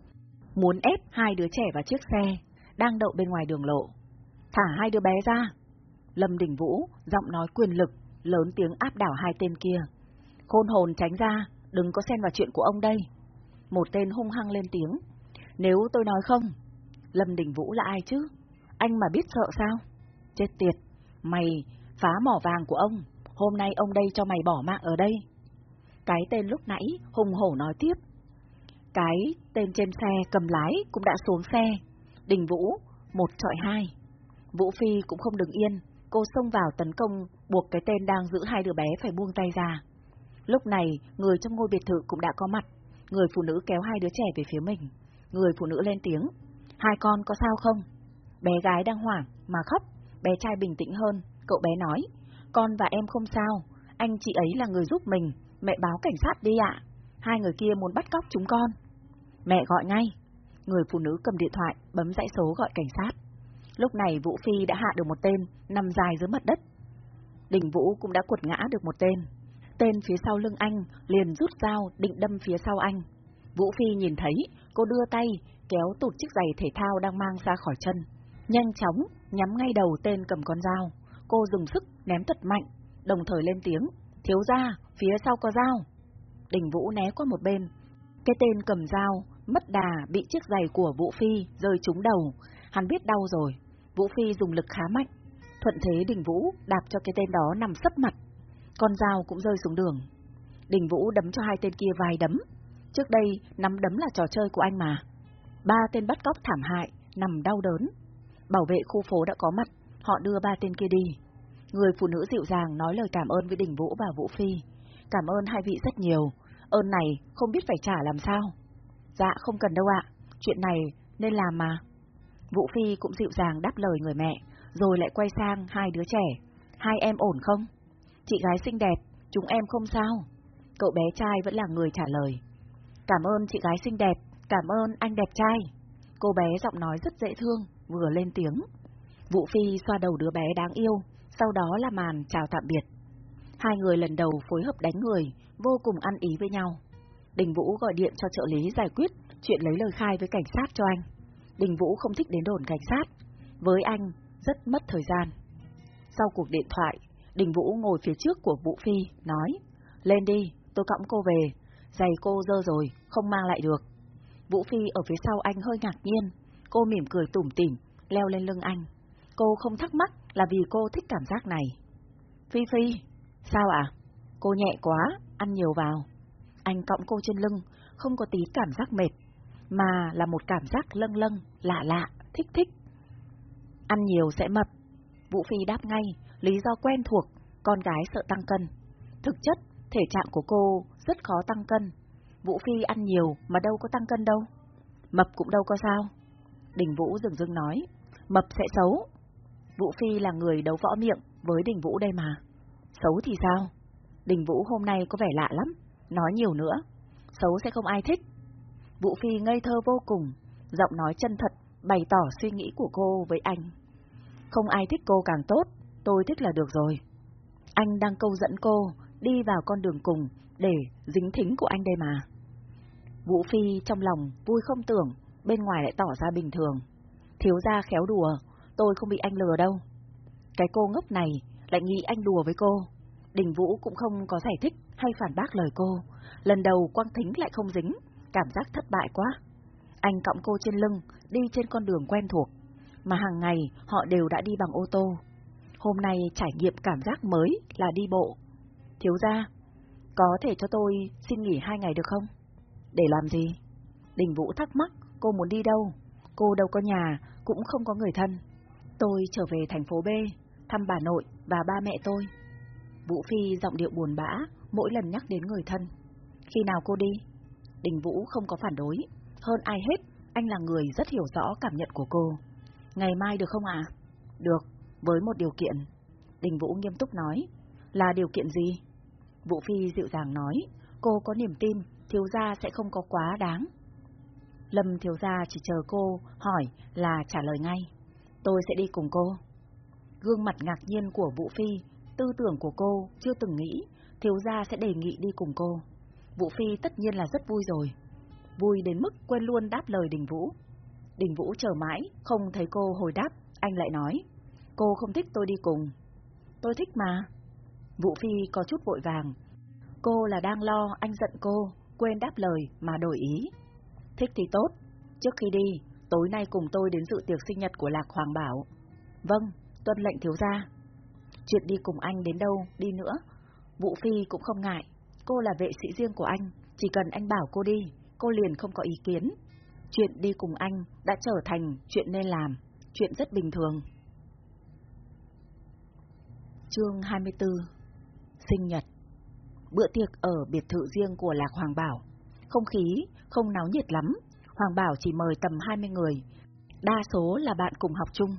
Speaker 1: muốn ép hai đứa trẻ vào chiếc xe, đang đậu bên ngoài đường lộ. Thả hai đứa bé ra. Lâm Đình Vũ, giọng nói quyền lực, lớn tiếng áp đảo hai tên kia. Khôn hồn tránh ra, đừng có xen vào chuyện của ông đây. Một tên hung hăng lên tiếng. Nếu tôi nói không, Lâm Đình Vũ là ai chứ? Anh mà biết sợ sao? Chết tiệt, mày phá mỏ vàng của ông, hôm nay ông đây cho mày bỏ mạng ở đây. Cái tên lúc nãy hùng hổ nói tiếp. Cái tên trên xe cầm lái cũng đã xuống xe. Đình Vũ, một trọi hai. Vũ Phi cũng không đứng yên, cô xông vào tấn công, buộc cái tên đang giữ hai đứa bé phải buông tay ra. Lúc này, người trong ngôi biệt thự cũng đã có mặt, người phụ nữ kéo hai đứa trẻ về phía mình. Người phụ nữ lên tiếng, hai con có sao không? Bé gái đang hoảng, mà khóc, bé trai bình tĩnh hơn, cậu bé nói, con và em không sao, anh chị ấy là người giúp mình, mẹ báo cảnh sát đi ạ, hai người kia muốn bắt cóc chúng con. Mẹ gọi ngay, người phụ nữ cầm điện thoại, bấm dãy số gọi cảnh sát. Lúc này Vũ Phi đã hạ được một tên, nằm dài dưới mặt đất. Đình Vũ cũng đã quật ngã được một tên. Tên phía sau lưng anh liền rút dao định đâm phía sau anh. Vũ Phi nhìn thấy, cô đưa tay, kéo tụt chiếc giày thể thao đang mang ra khỏi chân. Nhanh chóng, nhắm ngay đầu tên cầm con dao. Cô dùng sức ném thật mạnh, đồng thời lên tiếng, thiếu ra, phía sau có dao. Đình Vũ né qua một bên. Cái tên cầm dao, mất đà bị chiếc giày của Vũ Phi rơi trúng đầu. Hắn biết đau rồi. Vũ Phi dùng lực khá mạnh. Thuận thế Đình Vũ đạp cho cái tên đó nằm sấp mặt. Con dao cũng rơi xuống đường. Đình Vũ đấm cho hai tên kia vài đấm. Trước đây, nắm đấm là trò chơi của anh mà. Ba tên bắt cóc thảm hại, nằm đau đớn. Bảo vệ khu phố đã có mặt, họ đưa ba tên kia đi. Người phụ nữ dịu dàng nói lời cảm ơn với Đình Vũ và Vũ Phi. Cảm ơn hai vị rất nhiều, ơn này không biết phải trả làm sao. Dạ không cần đâu ạ, chuyện này nên làm mà. Vũ Phi cũng dịu dàng đáp lời người mẹ, rồi lại quay sang hai đứa trẻ. Hai em ổn không? Chị gái xinh đẹp, chúng em không sao. Cậu bé trai vẫn là người trả lời. Cảm ơn chị gái xinh đẹp, cảm ơn anh đẹp trai. Cô bé giọng nói rất dễ thương, vừa lên tiếng. Vũ Phi xoa đầu đứa bé đáng yêu, sau đó là màn chào tạm biệt. Hai người lần đầu phối hợp đánh người, vô cùng ăn ý với nhau. Đình Vũ gọi điện cho trợ lý giải quyết chuyện lấy lời khai với cảnh sát cho anh. Đình Vũ không thích đến đồn cảnh sát. Với anh, rất mất thời gian. Sau cuộc điện thoại, Đình Vũ ngồi phía trước của Vũ Phi, nói, lên đi, tôi cõng cô về, giày cô dơ rồi, không mang lại được. Vũ Phi ở phía sau anh hơi ngạc nhiên, cô mỉm cười tủm tỉm, leo lên lưng anh. Cô không thắc mắc là vì cô thích cảm giác này. Phi Phi, sao ạ? À? Cô nhẹ quá, ăn nhiều vào. Anh cõng cô trên lưng, không có tí cảm giác mệt, mà là một cảm giác lâng lâng, lạ lạ, thích thích. Ăn nhiều sẽ mập. Vũ Phi đáp ngay, lý do quen thuộc, con gái sợ tăng cân. Thực chất, thể trạng của cô rất khó tăng cân. Vũ Phi ăn nhiều mà đâu có tăng cân đâu. Mập cũng đâu có sao. Đình Vũ dừng dưng nói, mập sẽ xấu. Vũ Phi là người đấu võ miệng với Đình Vũ đây mà. Xấu thì sao? Đình Vũ hôm nay có vẻ lạ lắm, nói nhiều nữa. Xấu sẽ không ai thích. Vũ Phi ngây thơ vô cùng, giọng nói chân thật, bày tỏ suy nghĩ của cô với anh. Không ai thích cô càng tốt, tôi thích là được rồi. Anh đang câu dẫn cô, đi vào con đường cùng, để dính thính của anh đây mà. Vũ Phi trong lòng vui không tưởng, bên ngoài lại tỏ ra bình thường. Thiếu ra khéo đùa, tôi không bị anh lừa đâu. Cái cô ngốc này lại nghĩ anh đùa với cô. Đình Vũ cũng không có giải thích hay phản bác lời cô. Lần đầu quang thính lại không dính, cảm giác thất bại quá. Anh cõng cô trên lưng, đi trên con đường quen thuộc, mà hàng ngày họ đều đã đi bằng ô tô. Hôm nay trải nghiệm cảm giác mới là đi bộ. Thiếu ra, có thể cho tôi xin nghỉ hai ngày được không? Để làm gì? Đình Vũ thắc mắc, cô muốn đi đâu? Cô đâu có nhà, cũng không có người thân. Tôi trở về thành phố B, thăm bà nội và ba mẹ tôi. Vũ Phi giọng điệu buồn bã, mỗi lần nhắc đến người thân. Khi nào cô đi? Đình Vũ không có phản đối. Hơn ai hết, anh là người rất hiểu rõ cảm nhận của cô. Ngày mai được không ạ? Được, với một điều kiện. Đình Vũ nghiêm túc nói. Là điều kiện gì? Vũ Phi dịu dàng nói, cô có niềm tin, thiếu gia sẽ không có quá đáng. Lâm thiếu gia chỉ chờ cô hỏi là trả lời ngay. Tôi sẽ đi cùng cô. Gương mặt ngạc nhiên của Vũ Phi, tư tưởng của cô chưa từng nghĩ thiếu gia sẽ đề nghị đi cùng cô. Vũ Phi tất nhiên là rất vui rồi. Vui đến mức quên luôn đáp lời Đình Vũ. Đình Vũ chờ mãi, không thấy cô hồi đáp, anh lại nói. Cô không thích tôi đi cùng. Tôi thích mà. Vũ Phi có chút vội vàng. Cô là đang lo anh giận cô, quên đáp lời mà đổi ý. Thích thì tốt, trước khi đi, tối nay cùng tôi đến dự tiệc sinh nhật của Lạc Hoàng Bảo. Vâng, tuân lệnh thiếu gia. Chuyện đi cùng anh đến đâu, đi nữa. Vũ Phi cũng không ngại, cô là vệ sĩ riêng của anh, chỉ cần anh bảo cô đi, cô liền không có ý kiến. Chuyện đi cùng anh đã trở thành chuyện nên làm, chuyện rất bình thường. Chương 24 Sinh nhật Bữa tiệc ở biệt thự riêng của Lạc Hoàng Bảo. Không khí, không náo nhiệt lắm. Hoàng Bảo chỉ mời tầm 20 người. Đa số là bạn cùng học chung.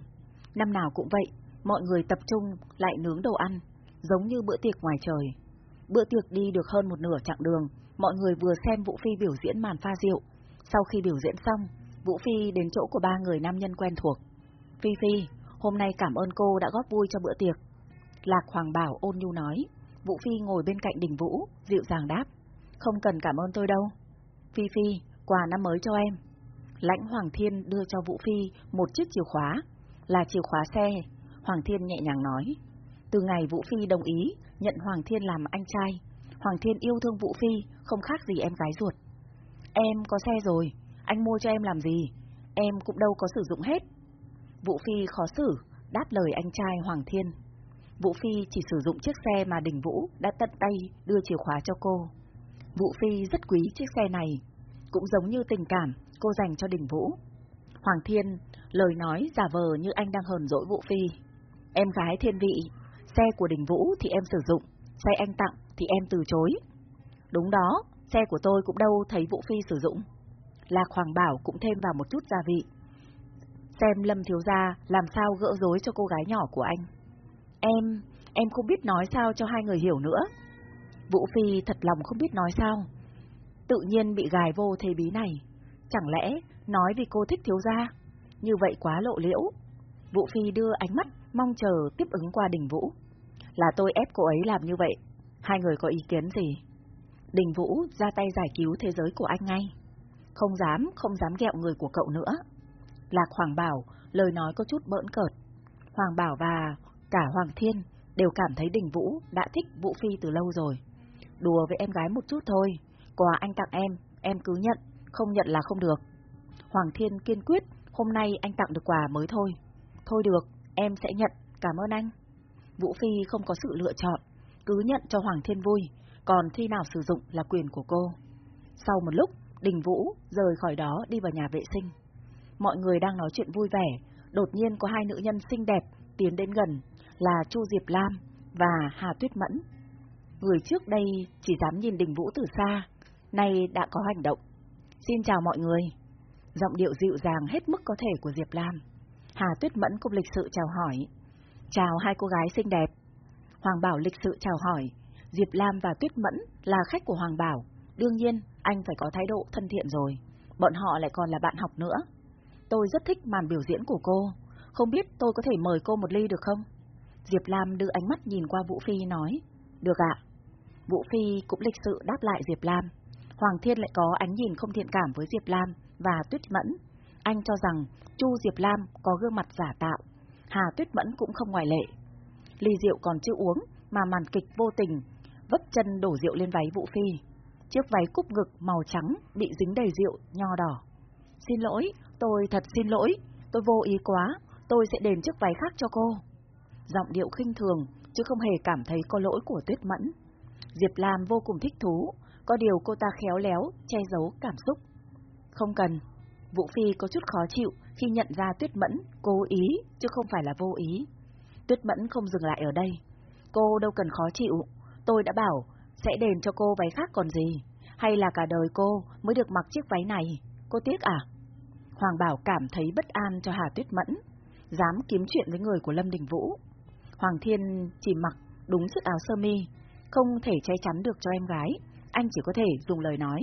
Speaker 1: Năm nào cũng vậy, mọi người tập trung lại nướng đồ ăn, giống như bữa tiệc ngoài trời. Bữa tiệc đi được hơn một nửa chặng đường, mọi người vừa xem Vũ Phi biểu diễn màn pha rượu. Sau khi biểu diễn xong, Vũ Phi đến chỗ của ba người nam nhân quen thuộc. Phi Phi, hôm nay cảm ơn cô đã góp vui cho bữa tiệc. Lạc Hoàng Bảo ôn nhu nói. Vũ Phi ngồi bên cạnh Đình Vũ, dịu dàng đáp. Không cần cảm ơn tôi đâu. Phi Phi, quà năm mới cho em. Lãnh Hoàng Thiên đưa cho Vũ Phi một chiếc chìa khóa, là chìa khóa xe. Hoàng Thiên nhẹ nhàng nói. Từ ngày Vũ Phi đồng ý nhận Hoàng Thiên làm anh trai, Hoàng Thiên yêu thương Vũ Phi không khác gì em gái ruột. Em có xe rồi, anh mua cho em làm gì? Em cũng đâu có sử dụng hết. Vũ Phi khó xử, đáp lời anh trai Hoàng Thiên. Vũ Phi chỉ sử dụng chiếc xe mà Đình Vũ đã tận tay đưa chìa khóa cho cô. Vũ Phi rất quý chiếc xe này, cũng giống như tình cảm cô dành cho Đình Vũ. Hoàng Thiên lời nói giả vờ như anh đang hờn dỗi Vũ Phi. Em gái thiên vị, xe của Đình Vũ thì em sử dụng, xe anh tặng thì em từ chối. Đúng đó, xe của tôi cũng đâu thấy Vũ Phi sử dụng. Lạc Hoàng Bảo cũng thêm vào một chút gia vị. Xem Lâm Thiếu Gia làm sao gỡ rối cho cô gái nhỏ của anh. Em, em không biết nói sao cho hai người hiểu nữa. Vũ Phi thật lòng không biết nói sao. Tự nhiên bị gài vô thế bí này. Chẳng lẽ nói vì cô thích thiếu gia? Như vậy quá lộ liễu. Vũ Phi đưa ánh mắt mong chờ tiếp ứng qua đình Vũ. Là tôi ép cô ấy làm như vậy. Hai người có ý kiến gì? Đình Vũ ra tay giải cứu thế giới của anh ngay. Không dám, không dám ghẹo người của cậu nữa. Lạc Hoàng Bảo, lời nói có chút bỡn cợt. Hoàng Bảo và cả Hoàng Thiên đều cảm thấy Đình Vũ đã thích Vũ Phi từ lâu rồi. Đùa với em gái một chút thôi, quà anh tặng em, em cứ nhận, không nhận là không được. Hoàng Thiên kiên quyết, hôm nay anh tặng được quà mới thôi. Thôi được, em sẽ nhận, cảm ơn anh. Vũ Phi không có sự lựa chọn, cứ nhận cho Hoàng Thiên vui, còn khi nào sử dụng là quyền của cô. Sau một lúc, Đình Vũ rời khỏi đó đi vào nhà vệ sinh. Mọi người đang nói chuyện vui vẻ, đột nhiên có hai nữ nhân xinh đẹp tiến đến gần, là Chu Diệp Lam và Hà Tuyết Mẫn. Người trước đây chỉ dám nhìn Đình Vũ từ xa, nay đã có hành động. Xin chào mọi người. Giọng điệu dịu dàng hết mức có thể của Diệp Lam. Hà Tuyết Mẫn cũng lịch sự chào hỏi. Chào hai cô gái xinh đẹp. Hoàng Bảo lịch sự chào hỏi. Diệp Lam và Tuyết Mẫn là khách của Hoàng Bảo. Đương nhiên, anh phải có thái độ thân thiện rồi. Bọn họ lại còn là bạn học nữa. Tôi rất thích màn biểu diễn của cô. Không biết tôi có thể mời cô một ly được không? Diệp Lam đưa ánh mắt nhìn qua Vũ Phi nói. Được ạ. Vũ Phi cũng lịch sự đáp lại Diệp Lam. Hoàng Thiên lại có ánh nhìn không thiện cảm với Diệp Lam và Tuyết Mẫn. Anh cho rằng Chu Diệp Lam có gương mặt giả tạo, Hà Tuyết Mẫn cũng không ngoại lệ. Ly rượu còn chưa uống mà màn kịch vô tình, vấp chân đổ rượu lên váy Vũ Phi. Chiếc váy cúc ngực màu trắng bị dính đầy rượu nho đỏ. Xin lỗi, tôi thật xin lỗi, tôi vô ý quá, tôi sẽ đền chiếc váy khác cho cô. Giọng điệu khinh thường, chứ không hề cảm thấy có lỗi của Tuyết Mẫn. Diệp Lam vô cùng thích thú, có điều cô ta khéo léo, che giấu cảm xúc. Không cần. Vũ Phi có chút khó chịu khi nhận ra Tuyết Mẫn cố ý, chứ không phải là vô ý. Tuyết Mẫn không dừng lại ở đây. Cô đâu cần khó chịu, tôi đã bảo sẽ đền cho cô váy khác còn gì. Hay là cả đời cô mới được mặc chiếc váy này, cô tiếc à? Hoàng Bảo cảm thấy bất an cho Hà Tuyết Mẫn, dám kiếm chuyện với người của Lâm Đình Vũ. Hoàng Thiên chỉ mặc đúng chiếc áo sơ mi, không thể che chắn được cho em gái, anh chỉ có thể dùng lời nói.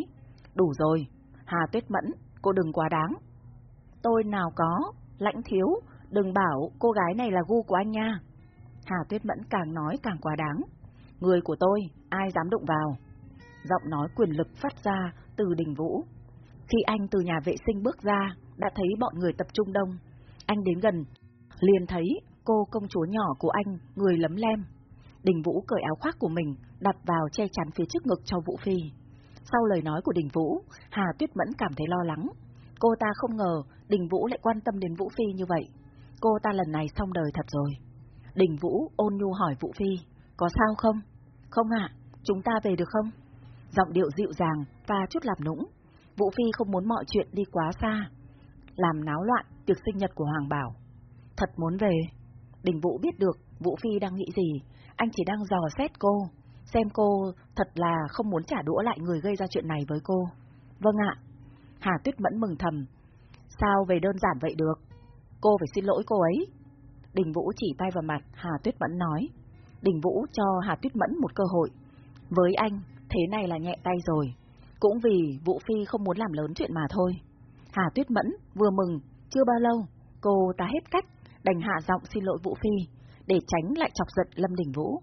Speaker 1: Đủ rồi, Hà Tuyết Mẫn, cô đừng quá đáng. Tôi nào có, lãnh thiếu, đừng bảo cô gái này là gu của anh nha. Hà Tuyết Mẫn càng nói càng quá đáng. Người của tôi, ai dám đụng vào? Giọng nói quyền lực phát ra từ đình vũ. Khi anh từ nhà vệ sinh bước ra, đã thấy bọn người tập trung đông. Anh đến gần, liền thấy cô công chúa nhỏ của anh, người lấm lem. Đình Vũ cởi áo khoác của mình, đặt vào che chắn phía trước ngực cho Vũ Phi. Sau lời nói của Đình Vũ, Hà Tuyết Mẫn cảm thấy lo lắng. Cô ta không ngờ Đình Vũ lại quan tâm đến Vũ Phi như vậy. Cô ta lần này xong đời thật rồi. Đình Vũ ôn nhu hỏi Vũ Phi, có sao không? Không ạ, chúng ta về được không? Giọng điệu dịu dàng và chút làm nũng. Vũ Phi không muốn mọi chuyện đi quá xa. Làm náo loạn tiệc sinh nhật của Hoàng Bảo. Thật muốn về. Đình Vũ biết được Vũ Phi đang nghĩ gì, anh chỉ đang dò xét cô, xem cô thật là không muốn trả đũa lại người gây ra chuyện này với cô. Vâng ạ. Hà Tuyết Mẫn mừng thầm. Sao về đơn giản vậy được? Cô phải xin lỗi cô ấy. Đình Vũ chỉ tay vào mặt Hà Tuyết Mẫn nói. Đình Vũ cho Hà Tuyết Mẫn một cơ hội. Với anh, thế này là nhẹ tay rồi. Cũng vì Vũ Phi không muốn làm lớn chuyện mà thôi. Hà Tuyết Mẫn vừa mừng, chưa bao lâu, cô ta hết cách, đành hạ giọng xin lỗi Vũ Phi, để tránh lại chọc giận Lâm Đình Vũ.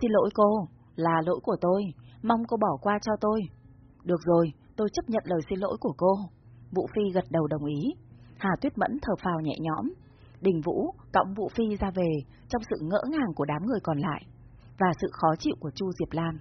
Speaker 1: Xin lỗi cô, là lỗi của tôi, mong cô bỏ qua cho tôi. Được rồi, tôi chấp nhận lời xin lỗi của cô. Vũ Phi gật đầu đồng ý. Hà Tuyết Mẫn thở phào nhẹ nhõm. Đình Vũ cõng Vũ Phi ra về trong sự ngỡ ngàng của đám người còn lại và sự khó chịu của Chu Diệp Lam.